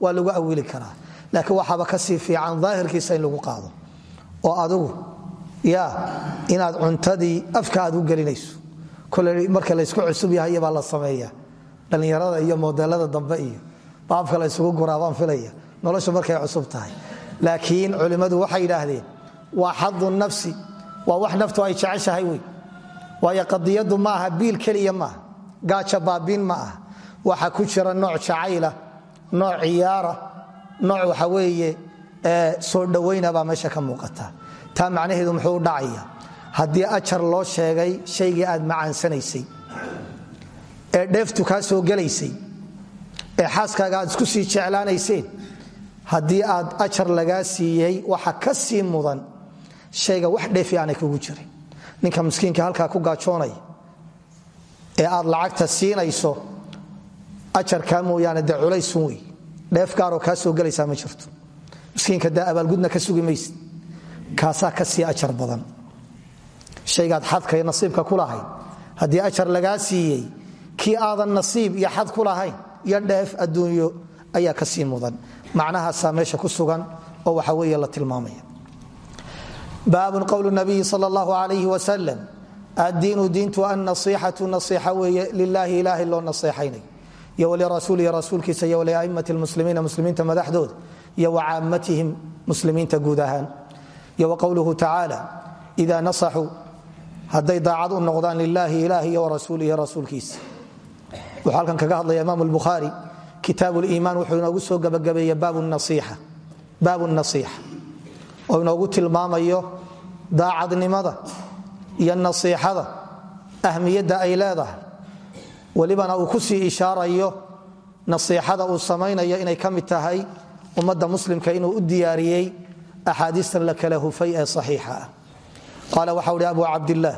waa lagu awili karaa. Laakiin waxaaba ka sii fiican daahirkiisa in lagu qaado. Oo adigu ya inaad cuntadii afka u gelinayso. Kole marka laysku cusub yahay baa la sameeya. Dhallinyarada iyo modelada dambe iyo baabka la ysugu guraabaan filaya. Noloshu markay cusub tahay. Laakiin culimmadu waxay yidhaahdeen waa xadu nafsi waa wax naftu ay jeceshahay wey. Waayo qadiyadu ma aha biil keliya maaha. Gaaja baabiin ma waxa ku jira nooc jacayla nooc ciyaara nooc waxa weeye soo dhowayna baa meesha ka muuqata. Taa macnaheedu muxuu dhacaya haddii ajar loo sheegay shaygii aad macaansanaysay ee dheeftu kaa soo gelaysay ee xaaskaaga aad isku sii jeclaanayseen haddii aad ajar lagaa siiyey waxa ka sii mudan shayga wax dheefi aanay kugu jirin. Ninka miskiinka halkaa ku gaajoonaya ee aad lacagta siinayso ajarkaa mooyaane dee culaysun wey. Dheef gaaroo soo gelaysaa ma jirto. Miskiinka dee abaalgudna ka sugi maysid. Ka sii ajar badan. Shaygaad xadka iyo nasiibka ku lahayd ajar lagaa siiyey kii aadan nasiib iyo xad ku iyo dheef adduunyo ayaa ka sii mudan. Macnahaasaa meesha ku sugan oo waxa weeye la tilmaamaya. Baabun qowlu nabiyi sal allahu alayh wasalam addiinu diintu annasiixatu nasiixa weeye lilaahi ilaahay loo naseexaynayo iyo walirasuulihi rasuulkiisa iyo waliaimati lmuslimiina muslimiinta madaxdooda iyo wacaamatihim muslimiinta guud ahaan. Iyo waqowluhu tacaala ida nasaxuu hadday daacad u noqdaan lilaahi ilaah iyo warasuulihi rasuulkiisa. Wuxuu halkan kaga hadlaya imaam lbukhaari kitaab liimaan wuxuu inoogu soo gabagabeeye baabu nasiixa oo inoogu tilmaamayo daacadnimada iyo nasiixada ahmiyadda ay leedahay welibana uu ku sii ishaarayo nasiixada uu samaynayo inay ka tahay ummadda muslimka inuu u diyaariyey axaadiistan la kala hufay ee saxiixa ah. Qaala waxau abu cabdillaah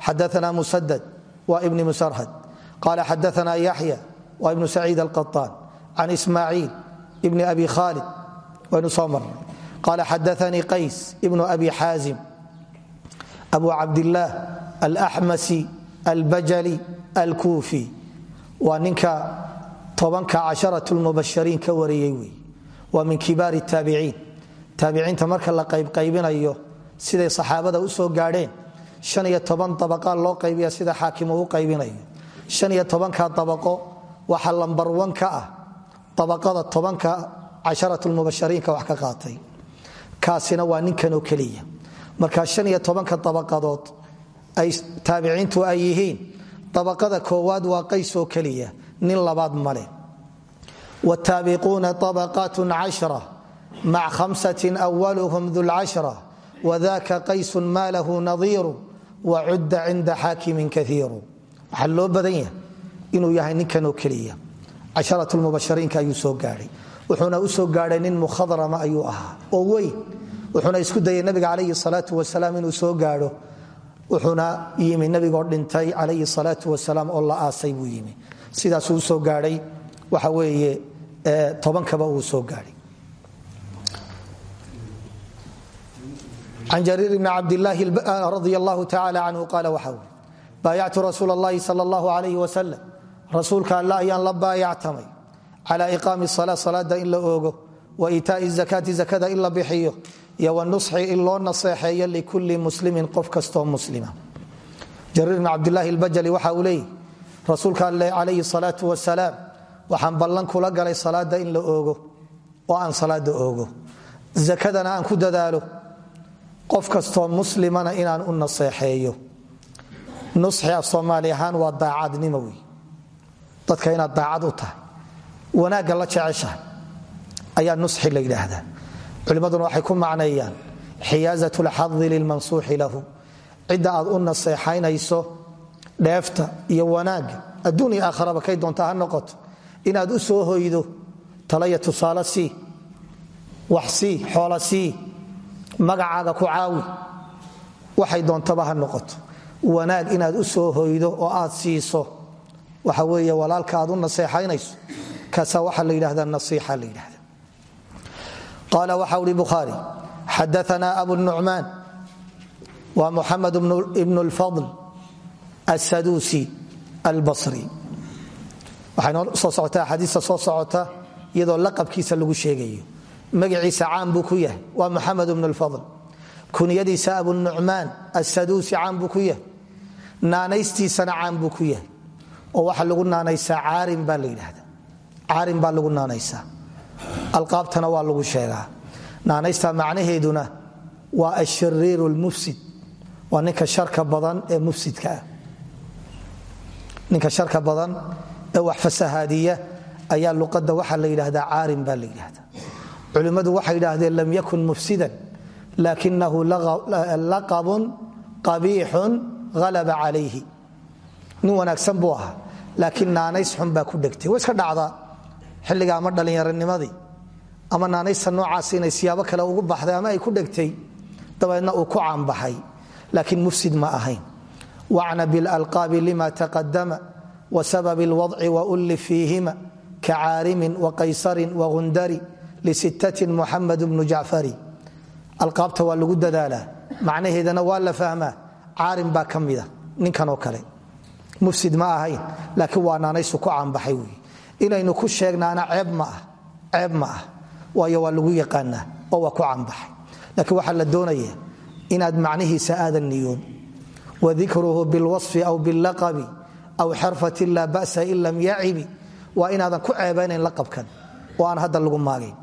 xadaana musadad wa ibni musarhad. Qaala xadaana yaxya wa ibnu saciid alqaطaan can ismaaciil ibni abi khaalid. Waynu soo marnay. Qaala xadaanii qays ibnu abi xaazim. Abu cabdillaah alaxmasi albajali alkuufi waa ninka tobanka casharat lmubashariin ka wariyey wey. Waa min kibaari taabiciin taabiciinta marka la qaybqaybinayo siday saxaabada u soo gaadheen han iyo toban abaqaa loo qaybiya sida xaakim uu qaybinayo. Han iyo tobanka abaqo waxa lambar wan ka ah abaqada tobanka casharat lmubashariinka wax ka qaatay. Kaasina waa ninkanoo keliya. Marka abaqada koowaad waa qays oo keliya nin labaad male wtaabiquuna abaqaat cashra mac hamsati awaluhum dulcashra wadaka qaysu ma lahu nadiiru wacudda cinda xaakimin kaiiru waxaa loo badan inuu yahay ninkanoo keliya. Casharat mubashariinka ayuu soo gaadhay wuxuuna u soo gaadhay nin mukhadrama ayuu ahaa oo weyn. Wuxuuna isku dayay nabiga calayhi salaau wasalaam inuu soo gaadho wuxuuna yimi nabigoo dhintay calayhi salaau wasalaam oo la aasay buu yimi. Sidaasuu u soo gaadhay. Waxa weeye tobankaba uu soo gaadhay. Can jariir bni cabdilaahi radi allahu tacala canhu qaala waxa ui baayactu rasuul اllahi sal اllahu alayh wasalam la baayactamay. Cala iqaami sala salaada in la oogo. Wa iitaai zakaati zakada in la iyo wanusxi in loo naseexeeyo likulli muslimin qof kastoo muslima. Jariir bn cabdilaahi albajali waxa uu leeyih rasuulka alle calayhi salaatu wasalaam waxaan ballan kula galay salaada in la oogo oo aan salaada oogo. Zakadana aan ku dadaalo qof kastoo muslimana inaan u naseexeeyo. Nusxi af soomaali ahaan waa dadka inaad daacad u tahay wanaagga la jeceshahay ayaa nusxi la yidhaahdaa culimmaduna waxay ku macneeyaan xiyaazat lxadi lilmansuuxi lahu cidda aad u naseexaynayso dheefta iyo wanaagga adduun iyo kay doonta ha noqoto. Inaad u soo hoydo talaya tusaale sii wax magacaaga ku caawi waxay doontaba ha noqoto. Wanaag inaad u soo hoydo oo aad siiso waxa weeye walaalka u naseexaynayso kaasaa waxaa la yidhahdaa nasiixa la yidhahda qaala waxa uhi bukhaari xadaana abu nucmaan wa muxamed ibn اlfadl asaduusi albasri waxaynoo soo socotaa axaadiista soo socota iyadoo laqabkiisa lagu sheegayo magaciisa caan buu ku yahay waa muxamed ibn اlfadl kunyadiisa abunucmaan asaduusi caan buu ku yahay naanaystiisana caan buu ku yahay alqaabtana waa lagu sheegaa. Naanaysta macnaheeduna waa ashariiru lmufsid waa ninka sharka badan ee mufsidka ah. Ninka sharka badan ee wax fasahaadiya ayaa luqadda waxaa la yidhahdaa caarin baa la yidhahda culimmadu waxay yidhaahdeen lam yakun mufsidan lakinahu laqabun qabiixun halaba calayhi. Nin wanaagsan buu ahaa laakiin naanays xun baa ku dhegtay. Way iska dhacdaa xilliga ama dhallinyaronimadii ama naanaysta noocaas inay siyaabo kale ugu baxday ama ay ku dhegtay dabeedna uu ku caanbaxay. Laakiin mufsid ma ahayn. Wacna bilalqaabi lima taqadama wasabab اlwadci waulli fiihima kacaarimin waqaysarin wagundari lisittatin muxamed bnu jacfari alqaabta waa lagu dadaalaa. Macnaheedana waa la fahmaa. Caarin baa ka mida ninkan oo kale. Mufsid ma ahayn. Laakiin waa naanaysu ku caanbaxay wey inaynu ku sheegnaana ceeb ma ah waayo waa lagu yaqaanaa oo waa ku caanbaxay laakiin waxaa la doonaya inaad macnihiisa aadan niyoon. Wadikruhu bilwasfi aw billaqabi aw xarfatin laa ba'sa in lam yacibi. Waa ku ceebaynayn laqabkan. Oo aan hadda lagu maagayn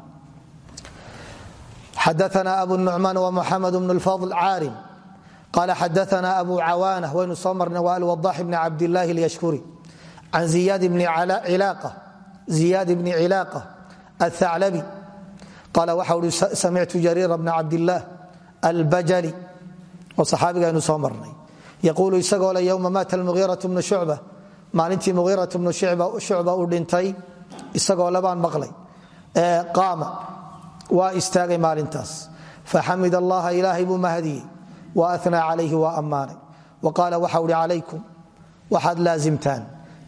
xadaana abu nucmaan wa muxamed bnu lfadl caarim qala xadaana abu cawaana waynu soo marnay waa alwadax bni cabdilaahi can ziyaad bni cilaaqa athaclabi qaala waxa uhi samictu jariira bna cabdillaah albajali oo saxaabigaaynu soo marnay yaquulu isagoo le yowma maata almuhiiratu bnu shucba maalintii muhiiratu bnu shucba uu dhintay isagoo lebaan maqlay qaama waa istaagay maalintaas faxamid allaha ilaahay buu mahadiyey wa anaa calayhi waa ammaanay wa qaala waxau hi calaykum waxaad laasimtaan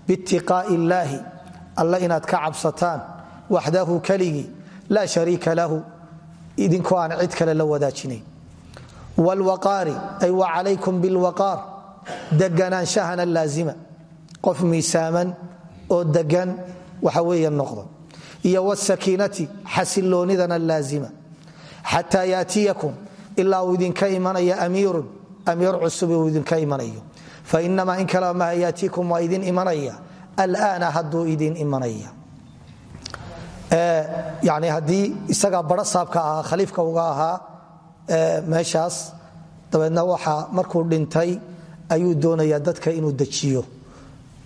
biitiqaa'i illaahi alle inaad ka cabsataan waxdahu keligii laa shariika lahu idinkoo aan cid kale la wadaajinayn wlwaqaari ay wa calaykum bilwaqaar deganaanshahana laazima qof miisaaman oo degan waxa weeye noqdo iyo wsakiinati xasiloonidana laazima xataa yaatiyakum ilaa uu idinka imanaya amiirun amiir cusub uu idinka imanayo fainamaa in kala maha yaatiikum waa idin imanaya. Alaana hadduu idin imanaya. Yani haddii isagaa baro saabka ahaa khaliifka uga ahaa meeshaas dabeedna waxa markuu dhintay ayuu doonayaa dadka inuu dejiyo.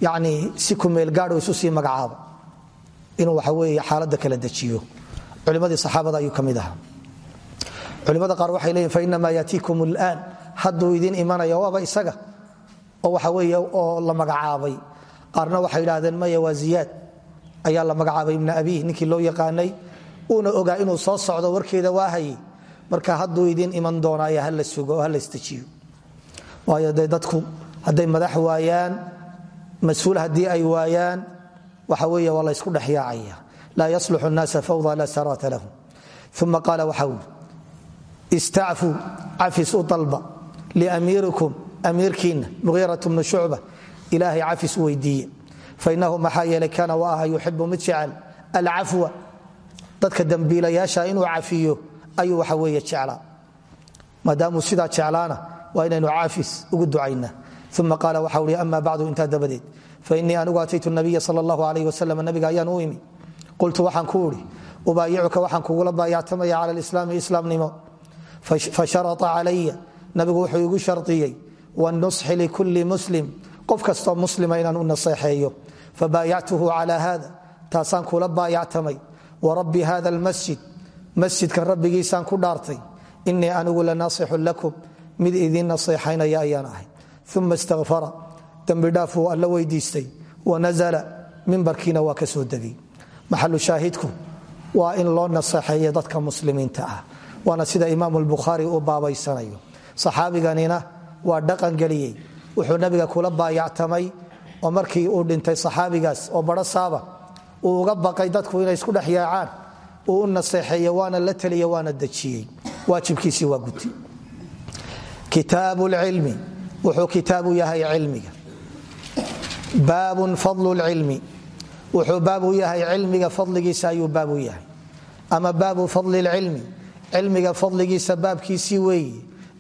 Yani si kumeelgaadho isu sii magacaaba. Inuu waxa weeye xaaladda kala dejiyo. Culimadii saxaabada ayuu ka mid culimada qaar waxay leeyihiin fainamaa yaatiikum اlآan hadduu idin imanaya waaba isaga oo waxa weeye oo la magacaabay. Qaarna waxay idhaahdeen maya waa ayaa la magacaabay ibna abiih ninkii loo yaqaanay. Uuna ogaa inuu soo socdo warkeeda waa hayay. Marka hadduu idin iman doonaayo hala sugo hala istajiyo. Waayo dadku hadday madax waayaan mas'uul ay waayaan waxa weeye waa la ysku dhexyaacaya laa yasluxu fawda laa saraata lahum. Uma qaala waxa ui istacfuu cafis u dalba liamiirikum amiirkiinna muhiirat bnu shucba ilaahay cafis weydiiye fainahu maxaa yeelay kaana wa aha yuxibu mid jecel alcafwa. Dadka dembiilayaasha inuu cafiyo ayuu waxa weeye jeclaa. Maadaamuu sidaa jeclaana waa inaynu caafis ugu ducaynaa. Uma qaala waxa uhi ama bacdu intaa dabadeed fainii anigu ataytu nabiya sal allahu alayh wasalam nabiga ayaan u imi. Qultu waxaan ku idhi ubaayicuka waxaan kugula baayactamaya cala lislaami islaamnimo. Fasharaa calaya. Nabigu wuxuu igu shariyey wanusxi likulli muslim qof kastoo muslima inaan u naseexeeyo fabaayactuhu cala hada taasaan kula baayactamay warabbi hada almasjid masjidka rabbigiisaan ku dhaartay inii anigu lanaasixun lakum mid idiin naseexaynaya ayaan ahay uma istakfara dembidhaafuu alla weydiistay wanazla mimbarkiina waa ka soo degay maxalu shaahidku waa in loo naseexeeyo dadka muslimiinta ah waana sida imaam lbukhaari uu baabaysanayo saxaabiganina waa dhaqangeliyey wuxuu nabiga kula baayactamay oo markii uu dhintay saxaabigaas oo baro saaba uu uga baqay dadku inay isku dhex uu u waana la teliye waana dejiyey. Waajibkiisii waa guti. Kitaab lcilmi wuxuu kitaabu yahay cilmiga. Baabun fadlu lcilmi wuxuu baabu yahay cilmiga fadligiisa ayuu baabu yahay. Ama baabu fadli lcilmi cilmiga fadligiisa baabkiisii weeye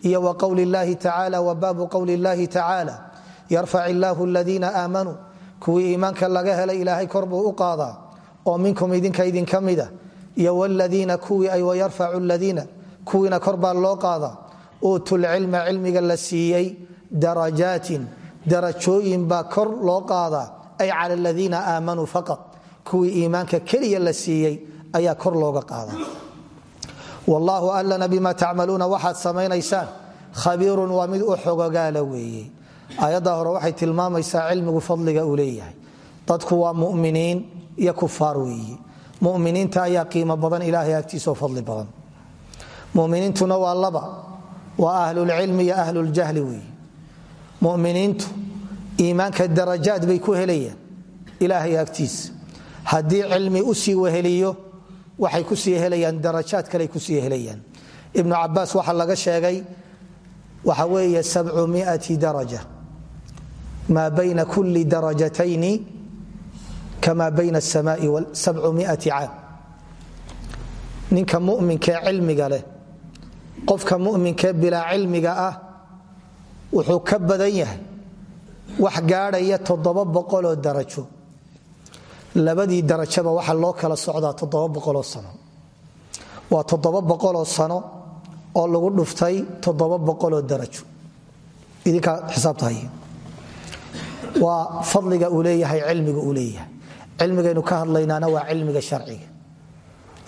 iyo wa qowli llahi tacaala wa baabu qowli llahi tacaala yarfac illaahu aladiina aamanuu kuwii iimaanka laga helay ilaahay kor buu u qaadaa. Oo minkum idinka idinka mida. Iyo wladiina kuwii ay wayarfacu ladiina kuwiina kor baa loo qaadaa. Uutu lcilma cilmiga la siiyey. Darajaatin darajooyin baa kor loo qaadaa. Ay cala ladiina aamanuu faqad kuwii iimaanka keliya la siiyey ayaa kor looga qaada wallaahu allana bima tacmaluuna waxaad samaynaysaan. Khabiirun waa mid u xogogaala weeye. Aayadda hore waxay tilmaamaysaa cilmigu fadliga uu leeyahay. Dadku waa muminiin iyo kufaar weeye. Muminiinta ayaa qiimo badan ilaahay agtiisao fadli badan. Muminiintuna waa laba. Waa ahlulcilmi iyo ahluljahli weeye. Muminiintu iimaanka darajaad bay ku helayaan ilaahay agtiisa haddii waxay ku sii helayaan darajaad kale ku sii helayaan. Ibnu cabaas waxaa laga sheegay waxa weeye abcumiati daraja. Maa bayna kulli darajatayni kama bayna asamaai sabcumiati caam. Ninka muminkaee cilmiga leh qofka muminkee bilaa cilmiga ah wuxuu ka badan yahay wax gaadhaya toddoba boqoloo darajo labadii darajaba waxa loo kala socdaa boqoloo sano. Waa boqoloo sano oo lagu dhuftay boqoloo darajo idinkaa xisaabtahay waa fadliga uu leeyahay cilmiga uu leeyahay. Cilmigaynu ka hadlaynaana waa cilmiga sharciga.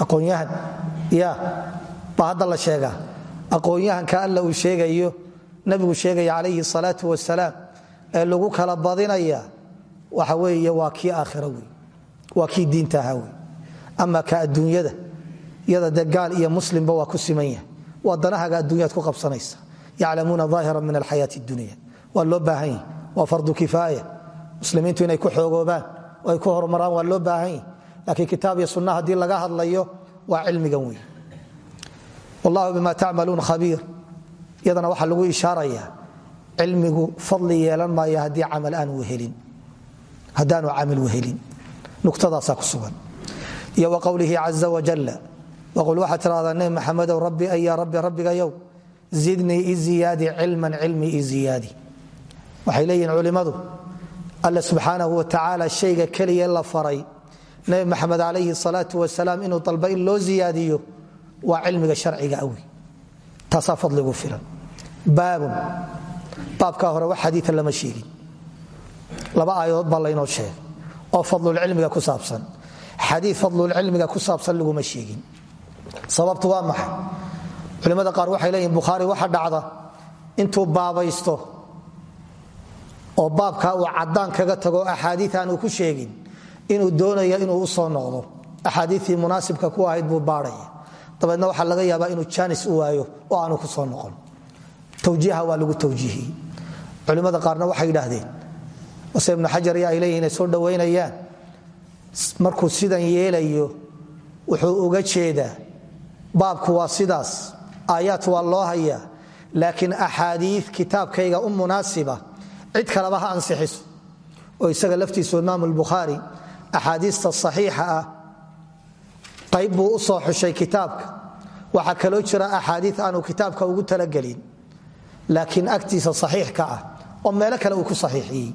Aqoonyahan ya baa la sheegaa. Aqoonyahanka alla uu sheegayo nabigu sheegaya calayhi salaau wasalaam ee lagu kala badinaya waxa weeye waa kii aakhira wey waa diinta ahaa ama ka adduunyada yada de iyo muslimba waa ku siman yahay. Waa danahaga adduunyaad ku qabsanaysa. Yaclamuuna aahira min alxayaati dunya waa loo baahan yahi waa fardu muslimiintu inay ku xoogoobaan oo ay ku horumaraan waa loo baahan laakiin kitaab iyo sunna haddii laga hadlayo waa cilmigan wey wallahu bima tacmaluun khabiir. Iyadana waxaa lagu ishaaraya cilmigu fadli yeelan maayo haddii camal aan wehelin haddaanu camal wehelin nuktadaasaa ku sugan. Iyo wa qowlihi caza wajalla waqul waxaad tidhahdaa nebi maxamedow rabbi ay yaa rabbi rabbigayow zidnii i ziyaadi cilman cilmi i ziyaadi waxay leeyihiin culimmadu alle subxaanahu wa tacaala shayga keliya la faray. Nebi maxamed calayhi salaatu wasalaam inuu dalba in loo ziyaadiyo waa cilmiga sharciga awi taasaa fadligu filan. Baabun. Baabkaa hore wax xadiia oo fadlulcilmiga ku saabsan. Xadii fadlulcilmiga ku saabsan laguma sheegin. Sababtu waa maxay? Culimmada qaar waxay leeyihiin bukhaari waxa dhacda intuu baabaysto oo baabkaa uu caddaan kaga tago axaadii uu ku sheegin inuu doonaya inuu u soo noqdo. Axaadiiii munaasibka ku ahayd buu baadhaya dabeedna waxaa laga yaabaa inuu jaanis u waayo oo aanu ku soo noqon. Tawjiiha waa lagu tawjiihiyey. Culimmada qaarna waxay yidhaahdeen mase ibnu xajar ya ay soo dhowaynayaan markuu sidan yeelayo wuxuu uga jeedaa baabku waa sidaas aayaad waa loo hayaa laakiin axaadii kitaabkayga u munaasiba cid kaleba ha ansixiso. Oo isaga laftiisu imaam albukhaari axaadiista saxiixa ah qayb buu u soo xushay kitaabka. Waxaa jira axaadii aanu kitaabka ugu talagelin laakiin agtiisa saxiix ka ah oo meelo kale uu ku saxiixiyey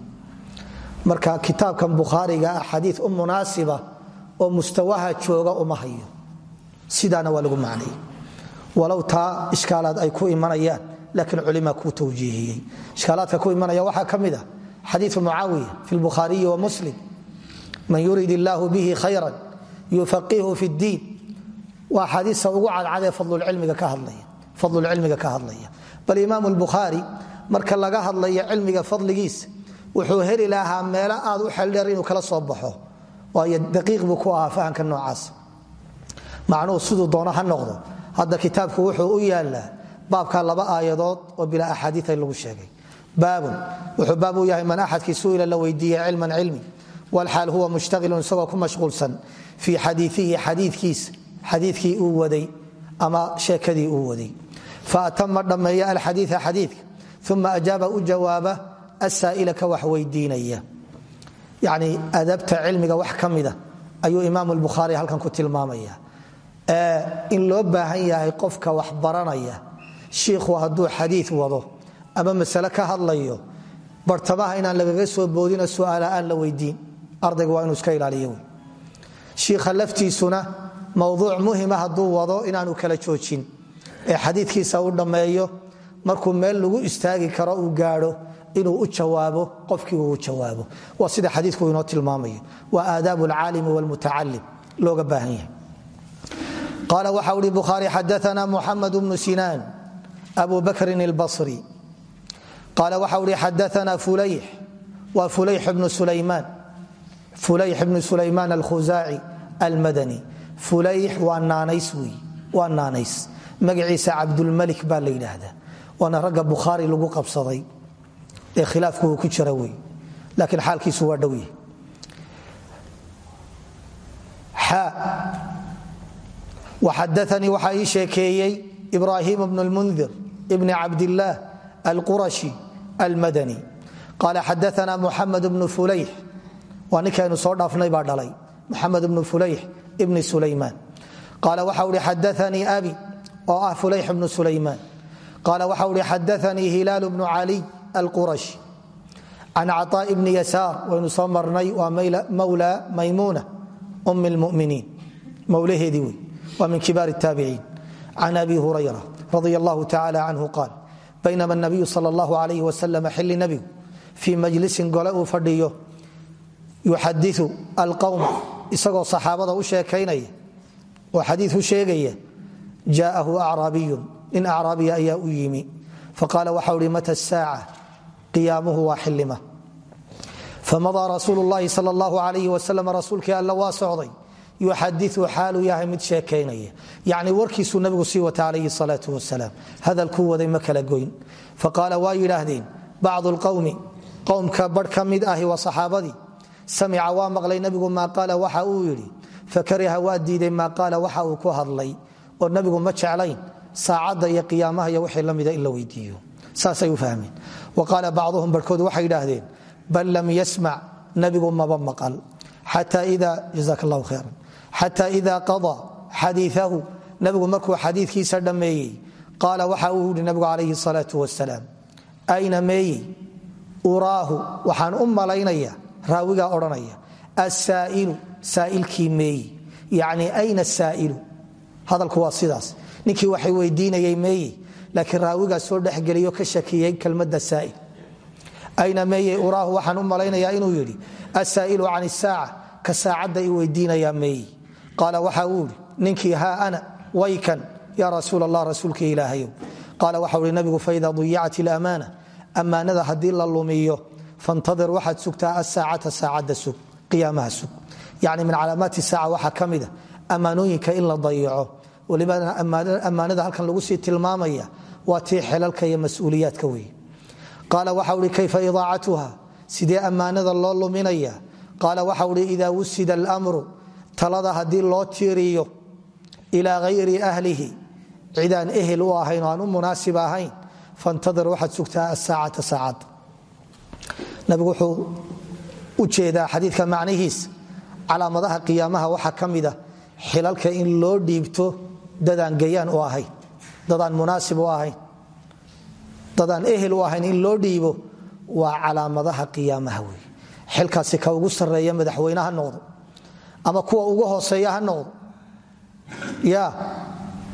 marka kitaabkan bukhaariga axaadii u munaasiba oo mustawaha jooga uma hayo. Sidaana waa lagu macnay. Walow taa ishkaalaad ay ku imanayaan laakiin culimaa kuu tawjiihiyey. Ishkaalaadka ku imanaya waxaa ka mid a xadiiu mucaawiya fi lbukhaariyi wa muslim. Man yurid illaahu bihi khayran yufaqihu fi ddiin. Waa axaadiista ugu cadcadee fadlulcilmiga ka hadlaya bal imaamu lbukhaari marka laga hadlayo cilmiga fadligiisa wuxuu heli lahaa meelo aad u xeldheer inuu kala soo baxo. Waayo daqiiq buu ku ahaa fahamka noocaas. Macnuhu siduu doono ha noqdo. Hadda kitaabku wuxuu u yaalaa baabka laba aayadood oo bilaa axaadiia lagu sheegay. Baabun wuxuu baab u yahay man axadkii su'ila la weydiiyey cilman cilmi walxaal huwa mushtaqilun isagoo ku mashquulsan. Fii xadiiihi xadiikiisa xadiikii uu waday ama sheekadii uu waday. Faatama dhammeeya alxadiia xadiika uma ajaaba u jawaaba asaa'ila ka wax weydiinaya. Yani adabta cilmiga wax ka mida ayuu imaam bukhaari halkan ku tilmaamaya. In loo baahan yahay qofka wax baranaya shiikhu hadduu xadii wado ama masale hadlayo bartamaha inaan lagaga soo boodino su'aala aan la weydiin ardayga waa inuu iska ilaaliyo wy shiikha laftiisuna mowduuc muhima hadduu wado inaanu kala joojin. Ee xadiidkiisa u dhammeeyo markuu meel lagu istaagi karo uu gaadho inuu u jawaabo qofkii uu jawaabo. Waa sida xadiiku inoo tilmaamayo. Waa aadaab alcaalimi wlmutacalim looga baahan yahay. Qaala waxa ui bukhaari xadaana muxamed bnu sinaan abu bakrin اlbصri qaala waxa ui xadaana fulayx wa fulayx bnu sulaymaan. Fulayx bnu sulaymaan alkhusaaci almadani. Fulayx waa naanays wey. Waa naanays. Magaciisa cabdulmalik baa la yidhaahdaa. Waana ragga bukhaari lagu qabsaday ee khilaafku ku jira wey. Laakiin xaalkiisu waa dhow waxadaanii waxaa ii sheekeeyey ibrahim bn اlmundir bn cabdillaah alqurashi almadani. Qaala xadaana muxamed bnu fulayx waa ninkaynu soo dhaafnay baa dhalay. Muxamed bnu fulayx ibni sulaymaan. Qaala waxa uhi xadaanii abi oo ah fulayx bnu sulaymaan. Qaala waxa uhi xadaanii hilaal bnu alqurashi can caطaaء bni yasaar waynu soo marnay waa mawla maymuuna um اlmuminiin mowlaheedii wey waa min kibaar الtaabiciin can abi hurayra radi allahu tacala canhu qaal baynama nabiyu sal اllahu alayh waslm xili nabigu fii majlisin gole uu fadhiyo yuxadiu alqowma isagoo saxaabada u sheekaynaya oo xadii u sheegaya jaءahu acraabiyun nin acraabiya ayaa u yimi faqaala waxau hi mata saaca qiyaamuhu waa xilima famadaa rasuulu llahi sal اllahu alayh waslm rasuulkii alla waa socday yuxadiu xaaluu yahay mid sheekaynaya. Yacni warkiisuu nabigu sii wata calayhi salaau wasalaam hadalkuu waday ma kala goyn. Faqaala waa yidhaahdeen bacdu lqowmi qowmka barh ka mid ahi waa saxaabadii samica waa maqlay nabigu maa qaala waxa uu yidhi. Fakariha waa diiday maa qaala waxa uu ku hadlay. Oo nabigu ma jeclayn saacadda iyo qiyaamaha iyo wixii la mida in la weydiiyo. Saasay u fahmeen waqaala bacduhum barhkood waxay idhaahdeen bal lam yasmac nabigu maba maqal. Xata ida qadaa xadiiahu nabigu markuu xadiikiisa dhammeeyey qaala waxa uu yihi nabigu calayhi salaau wasalaam ayna meeyey uraahu. Waxaan u malaynaya raawigaa odhanaya assaailu saailkii meeyi yani ayna saailu hadalku waa sidaas. Ninkii waxay weydiinayey meeyi laakiin raawigaa dhexgeliyo ka shakiyey kelmadda saa'il. Ayna meeyey uraahu waxaan u malaynayaa inuu yidhi asaa'ilu can isaaca ka saacadda i weydiinayaa meeyi qaala waxa uu ninkii haa ana waykan yaa rasuul allah rasuulkii ilaahayow. Qaala waxau ihi nabigu faida duyicat ilamaana ammaanada haddii la lumiyo fantadir waxaad sugtaa asaacata saacadda sug qiyaamaha sug. Yacni min calaamaati saaca waxaa ka mida ammaanooyinka in la dayico walibana ammaanada halkan lagu sii tilmaamaya waa tii xelalka iyo mas'uuliyaadka weeye. Qaala waxau ihi kayfa idaacatuha sidee ammaanada loo luminaya? Qaala waxau ihi ida wusida almru talada haddii loo tiiriyo ilaa hayri ahlihi cidaan ehel u ahayn oo aan u munaasib ahayn fantadir waxaad sugtaa asaacata saacadda nabigu wuxuu u jeedaa xadiidka macnihiisa calaamadaha xilalka in loo dhiibto dadaan gayaan u dadaan munaasib u ahayn dadaan ehel u ahayn in loo dhiibo waa calaamadaha qiyaamaha wey xilkaasi ka ugu sarreeya madaxweyne noqdo ama kuwa ugu hooseeya ha noqdo. Ya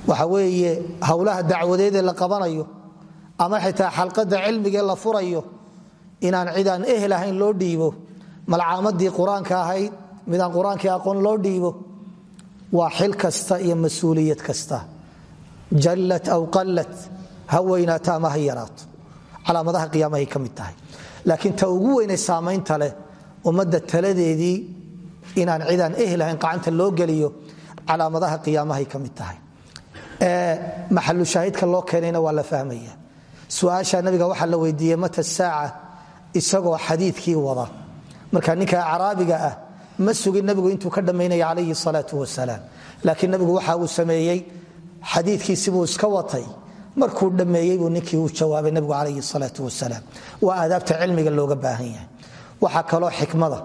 waxa weeye howlaha dacwadeedee la qabanayo ama xitaa xalqadda cilmigee la furayo inaan cidaan ehel ahayn loo dhiibo malcaamadii qur'aanka ahayd midaan qur'aankii aqoon loo dhiibo waa xil kasta iyo mas'uuliyad kasta jallat aw qallat ha weynaato ama calaamadaha qiyaamahay ka tahay. Laakiin ta ugu weynay saamaynta leh ummadda taladeedii inaan cidaan ehel ahayn qacanta loo geliyo calaamadaha qiyaamahay ka tahay. Maxalu shaahidka loo keenayna waa la fahmaya. Su'aasha nabiga waxaa la weydiiyey mata saaca? Isagoo xadiidkii wada. Marka ninka caraabiga ah ma sugin nabigu intuu ka dhammaynaya calayhi salaau wasalaam. Laakiin nabigu waxa uu sameeyey xadiikiisibuu iska watay. Markuu dhammeeyey buu ninkii uu jawaabay nabigu calayhi salaau wasalaam waa aadaabta cilmiga looga baahan yahay. Waxaa kaloo xikmada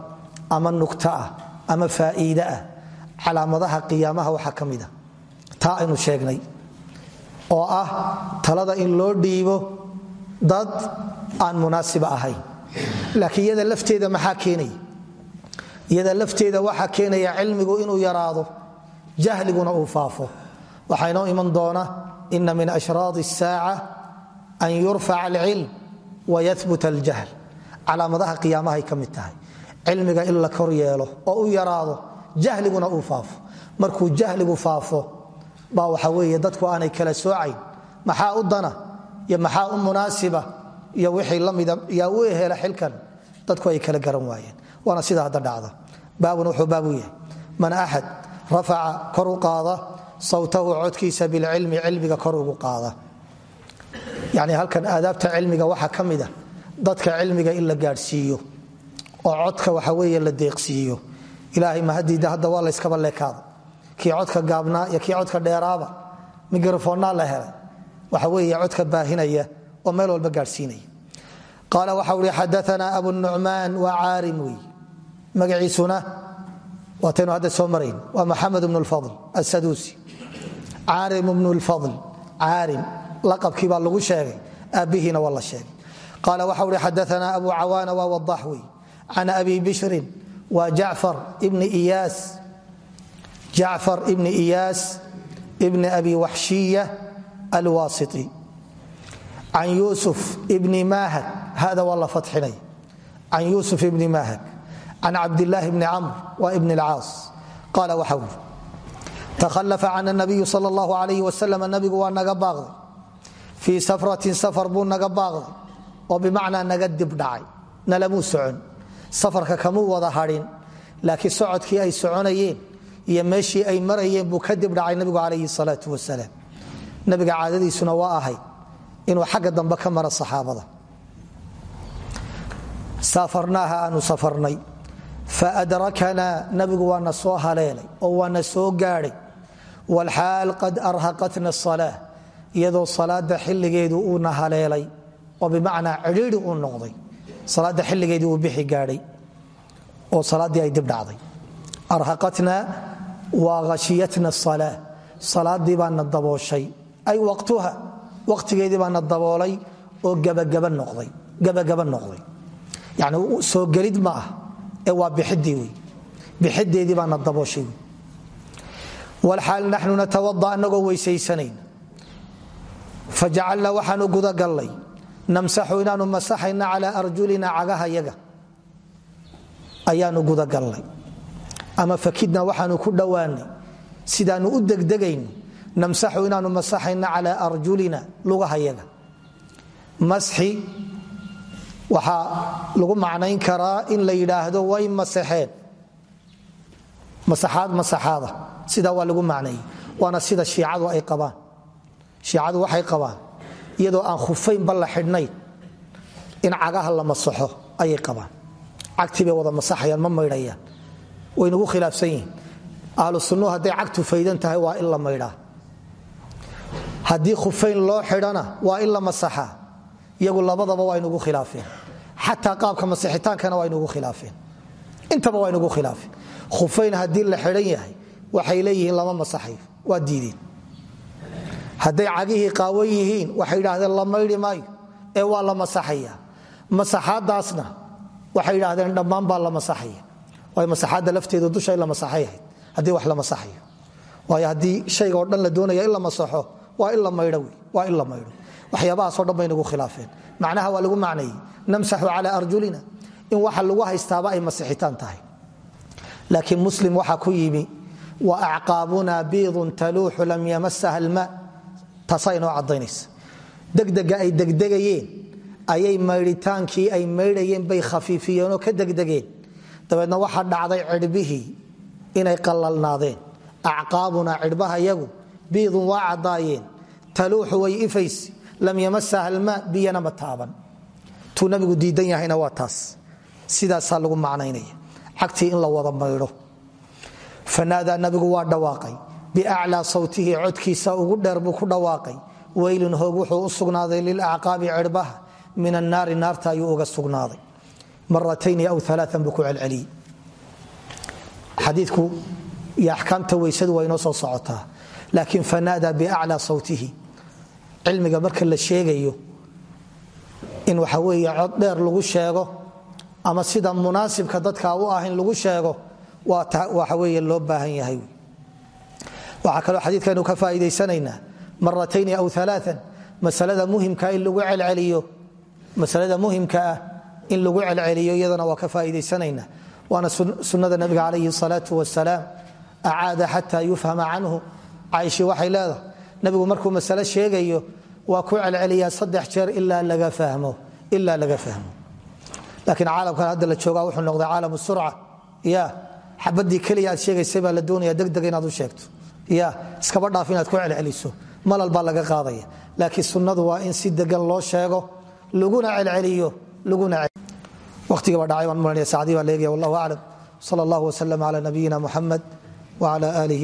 ama nugta ah ama faa'iide ah calaamadaha qiyaamaha waxaa ka mida taa aynu sheegnay oo ah talada in loo dhiibo dad aan munaasiba ahayn. Laakiin iyada lafteeda maxaa keenaya iyada lafteeda waxaa keenaya cilmigu inuu yaraado jahliguna uu faafo waxaa inoo iman doona ina min ashraad الsaaca an yurfaca alcilm wayahbut aljahl. Calaamadaha qiyaamahay ka mid tahay. Cilmiga in la kor yeelo oo u yaraado jahliguna uu faafo. Markuu jahligu faafo baa waxa weeye dadku aanay kala soocayn. Maxaa u dana iyo maxaa u munaasiba iyo wixii lamida yaa u ehela xilkan dadku ay kala garan waayeen. Waana sawtahu codkiisa bilcilmi cilmiga kor ugu qaada. Yani halkan aadaabta cilmiga waxaa ka mida dadka cilmiga in la gaadhsiiyo oo codka waxa weeye la deeqsiiyo. Ilaahay mahadiida hadda waa layskaba leekaada. Kii codka gaabnaa iyo kii codka dheeraaba mikrofonnaa la helay. Waxa weeye codka baahinaya oo meel walba gaadhsiinaya. Qaala waxau ihi xadaana abu nucmaan waa caarim wey magaciisuna waataynu hadda soo marayn waa maxamed bnu lfadl asaduusi caarim bnu lfadl caarim laqabkii baa lagu sheegay. Aabbihiina waa la sheegay. Qaala waxau ihi xadaana abu cawaana waa wadax wey can abi bishrin waa jacfar ibni iyaas. Jacfar ibni iyaas ibni abi waxshiya alwaasiti can yusuf ibni mahad hada waa la fatxinay. Can yusuf ibni mahad can cabdillaahi bni camr waa ibn اlcaas qaala waxa uri takhalafa can nabiyu sal اllahu alayh wasalam nabigu waa naga baaqday fii safratin safar buu naga baaqday oo bimacnaa naga dibdhacay nalamuu socon safarka kamuu wada hadhin laakiin socodkii ay soconayeen iyo meeshii ay marayeen buu ka dibdhacay nabigu calayhi salaau wasalaam nabiga caadadiisuna waa ahayd inuu xagga dambe ka mara saxaabada saafarnaaha aanu safarnay faadrakanaa nabigu waana soo haleelay oo waana soo gaadhay walxaal qad arhaqatna salaa iyadoo salaada xilligeedu uuna haleelay oo bimacnaa cidhiiri uu noqday salaada xilligeedii uu bixi gaadhay oo salaaddii ay dib dhacday arhaqatna waa hashiyatna salaa salaaddii baana dabooshay ay waqtuha waqtigeedii baana daboolay oo gabagaba noqday gabagaba noqday yani soo gelid ma ah ee waa bixidii wey bixideedii baana dabooshay walxaal naxnu natawada anagoo weysaysanayna fajacalna waxaanu gudagallay. Namsaxu inaanu masaxayna calaa arjulina cagahayaga ayaanu gudagallay. Ama fakidna waxaanu ku dhowaanay sidaanu u degdegayno namsaxu inaanu masaxayna calaa arjulina lugahayaga masxi waxaa lagu macnayn karaa in la yidhaahdo way masaxeen masaxaad masaxaada. Sidaa waa lagu macneeyey waana sida shiicadu ay qabaan. Shiicadu waxay qabaan. Iyadoo aan khufaynba la xidhnayn. In cagaha la masaxo ayay qabaan. Cagtii wada masaxayaan ma maydhayaan. Way nagu khilaafsan yihiin. Ahlu sunnuhu hadday cagtu faydan tahay waa in la maydhaa. Haddii khufayn loo xidhana waa in la masaxaa. Iyagu labadaba waa inugu khilaafeen. Xataa qaabka masixitaankana waa inugu khilaafeen. Intaba waa inugu khilaafeen khufayn haddii la xidhan yahay waxay leeyihiin lama masaxayo waa diideen hadday cagihii qaawan yihiin waxay idhaahdeen la maayo ee waa la masaxaya. Masaxaadaasna waxay yidhaahdeen dhammaan baa la masaxaya. Waayo masaxaadda lafteedu dusha in la masaxay ahayd wax la masaxayo. Waayo haddii shayga oo dhan la doonaya in la masaxo waa in la maydho waa in la maydho waxyaabahaasoo dhan bay nagu khilaafeen. Macnaha waa lagu macnayey namsaxu calaa arjulina in waxa lagu haystaaba ay masixitaan tahay laakiin muslim waxaa ku yimi wa acqaabuna biidun taluuxu lam yamasaha alma. Taasaa inoo caddaynaysa. Degdega ay degdegayeen ayay maydhitaankii ay maydhayeen bay khafiifiyeenoo ka degdegeen. Dabeedna waxaa dhacday cidhbihii inay qallalnaadeen. Acqaabuna cidhbaha yagu biidun waa caddaayeen. Taluuxu way ifaysi lam yamasaha alma biyana ma taaban. Lagu macnaynaya cagtii in la wada maydho fanaadaa nabigu waa dhawaaqay. Biaclaa sawtihi codkiisa ugu dheer buu ku dhawaaqay. Weylun hoog wuxuu u sugnaaday lilacqaabi cirbaha. Min annaari naarta ayuu uga sugnaaday. Maratayni aw aaaan buu ku celceliyey. Xadiiku iyo axkaamta weysadu waa inoo soo socotaa. Laakiin fanaadaa lagu sheego ama sida munaasibka dadka u ah in lagu sheego waxa weeye loo baahan yahay. Waxaa kaloo xadiikanu ka faa'iidaysanaynaa maratayni aw aaaan masalada muhimka in lagu celceliyo masalada muhimka ah in lagu celceliyo iyadana waa ka faa'iidaysanaynaa. Waana sunnada nabiga calayhi salaau wasalaam acaada xata yufhama canhu. Caishi waxay leedahay nabigu markuu masale sheegayo waa ku celceliyaa saddex jeer ilaa laga fahmo laakiin caalamkan hadda la jooga wuxuu noqday caalam surca. Ya xabadii keliya aad sheegaysay baa la doonaya degdeg inaad u sheegto. Ya iskaba dhaaf inaad ku celceliso. Malal baa laga qaadaya. Laakiin sunnadu waa in si degan loo sheego laguna celceliyo waqtigaba dhacay baan malanaya saacdii baa leegaya wallahu aclam sal allah wslam cala nabiyina muxamed wcala alihi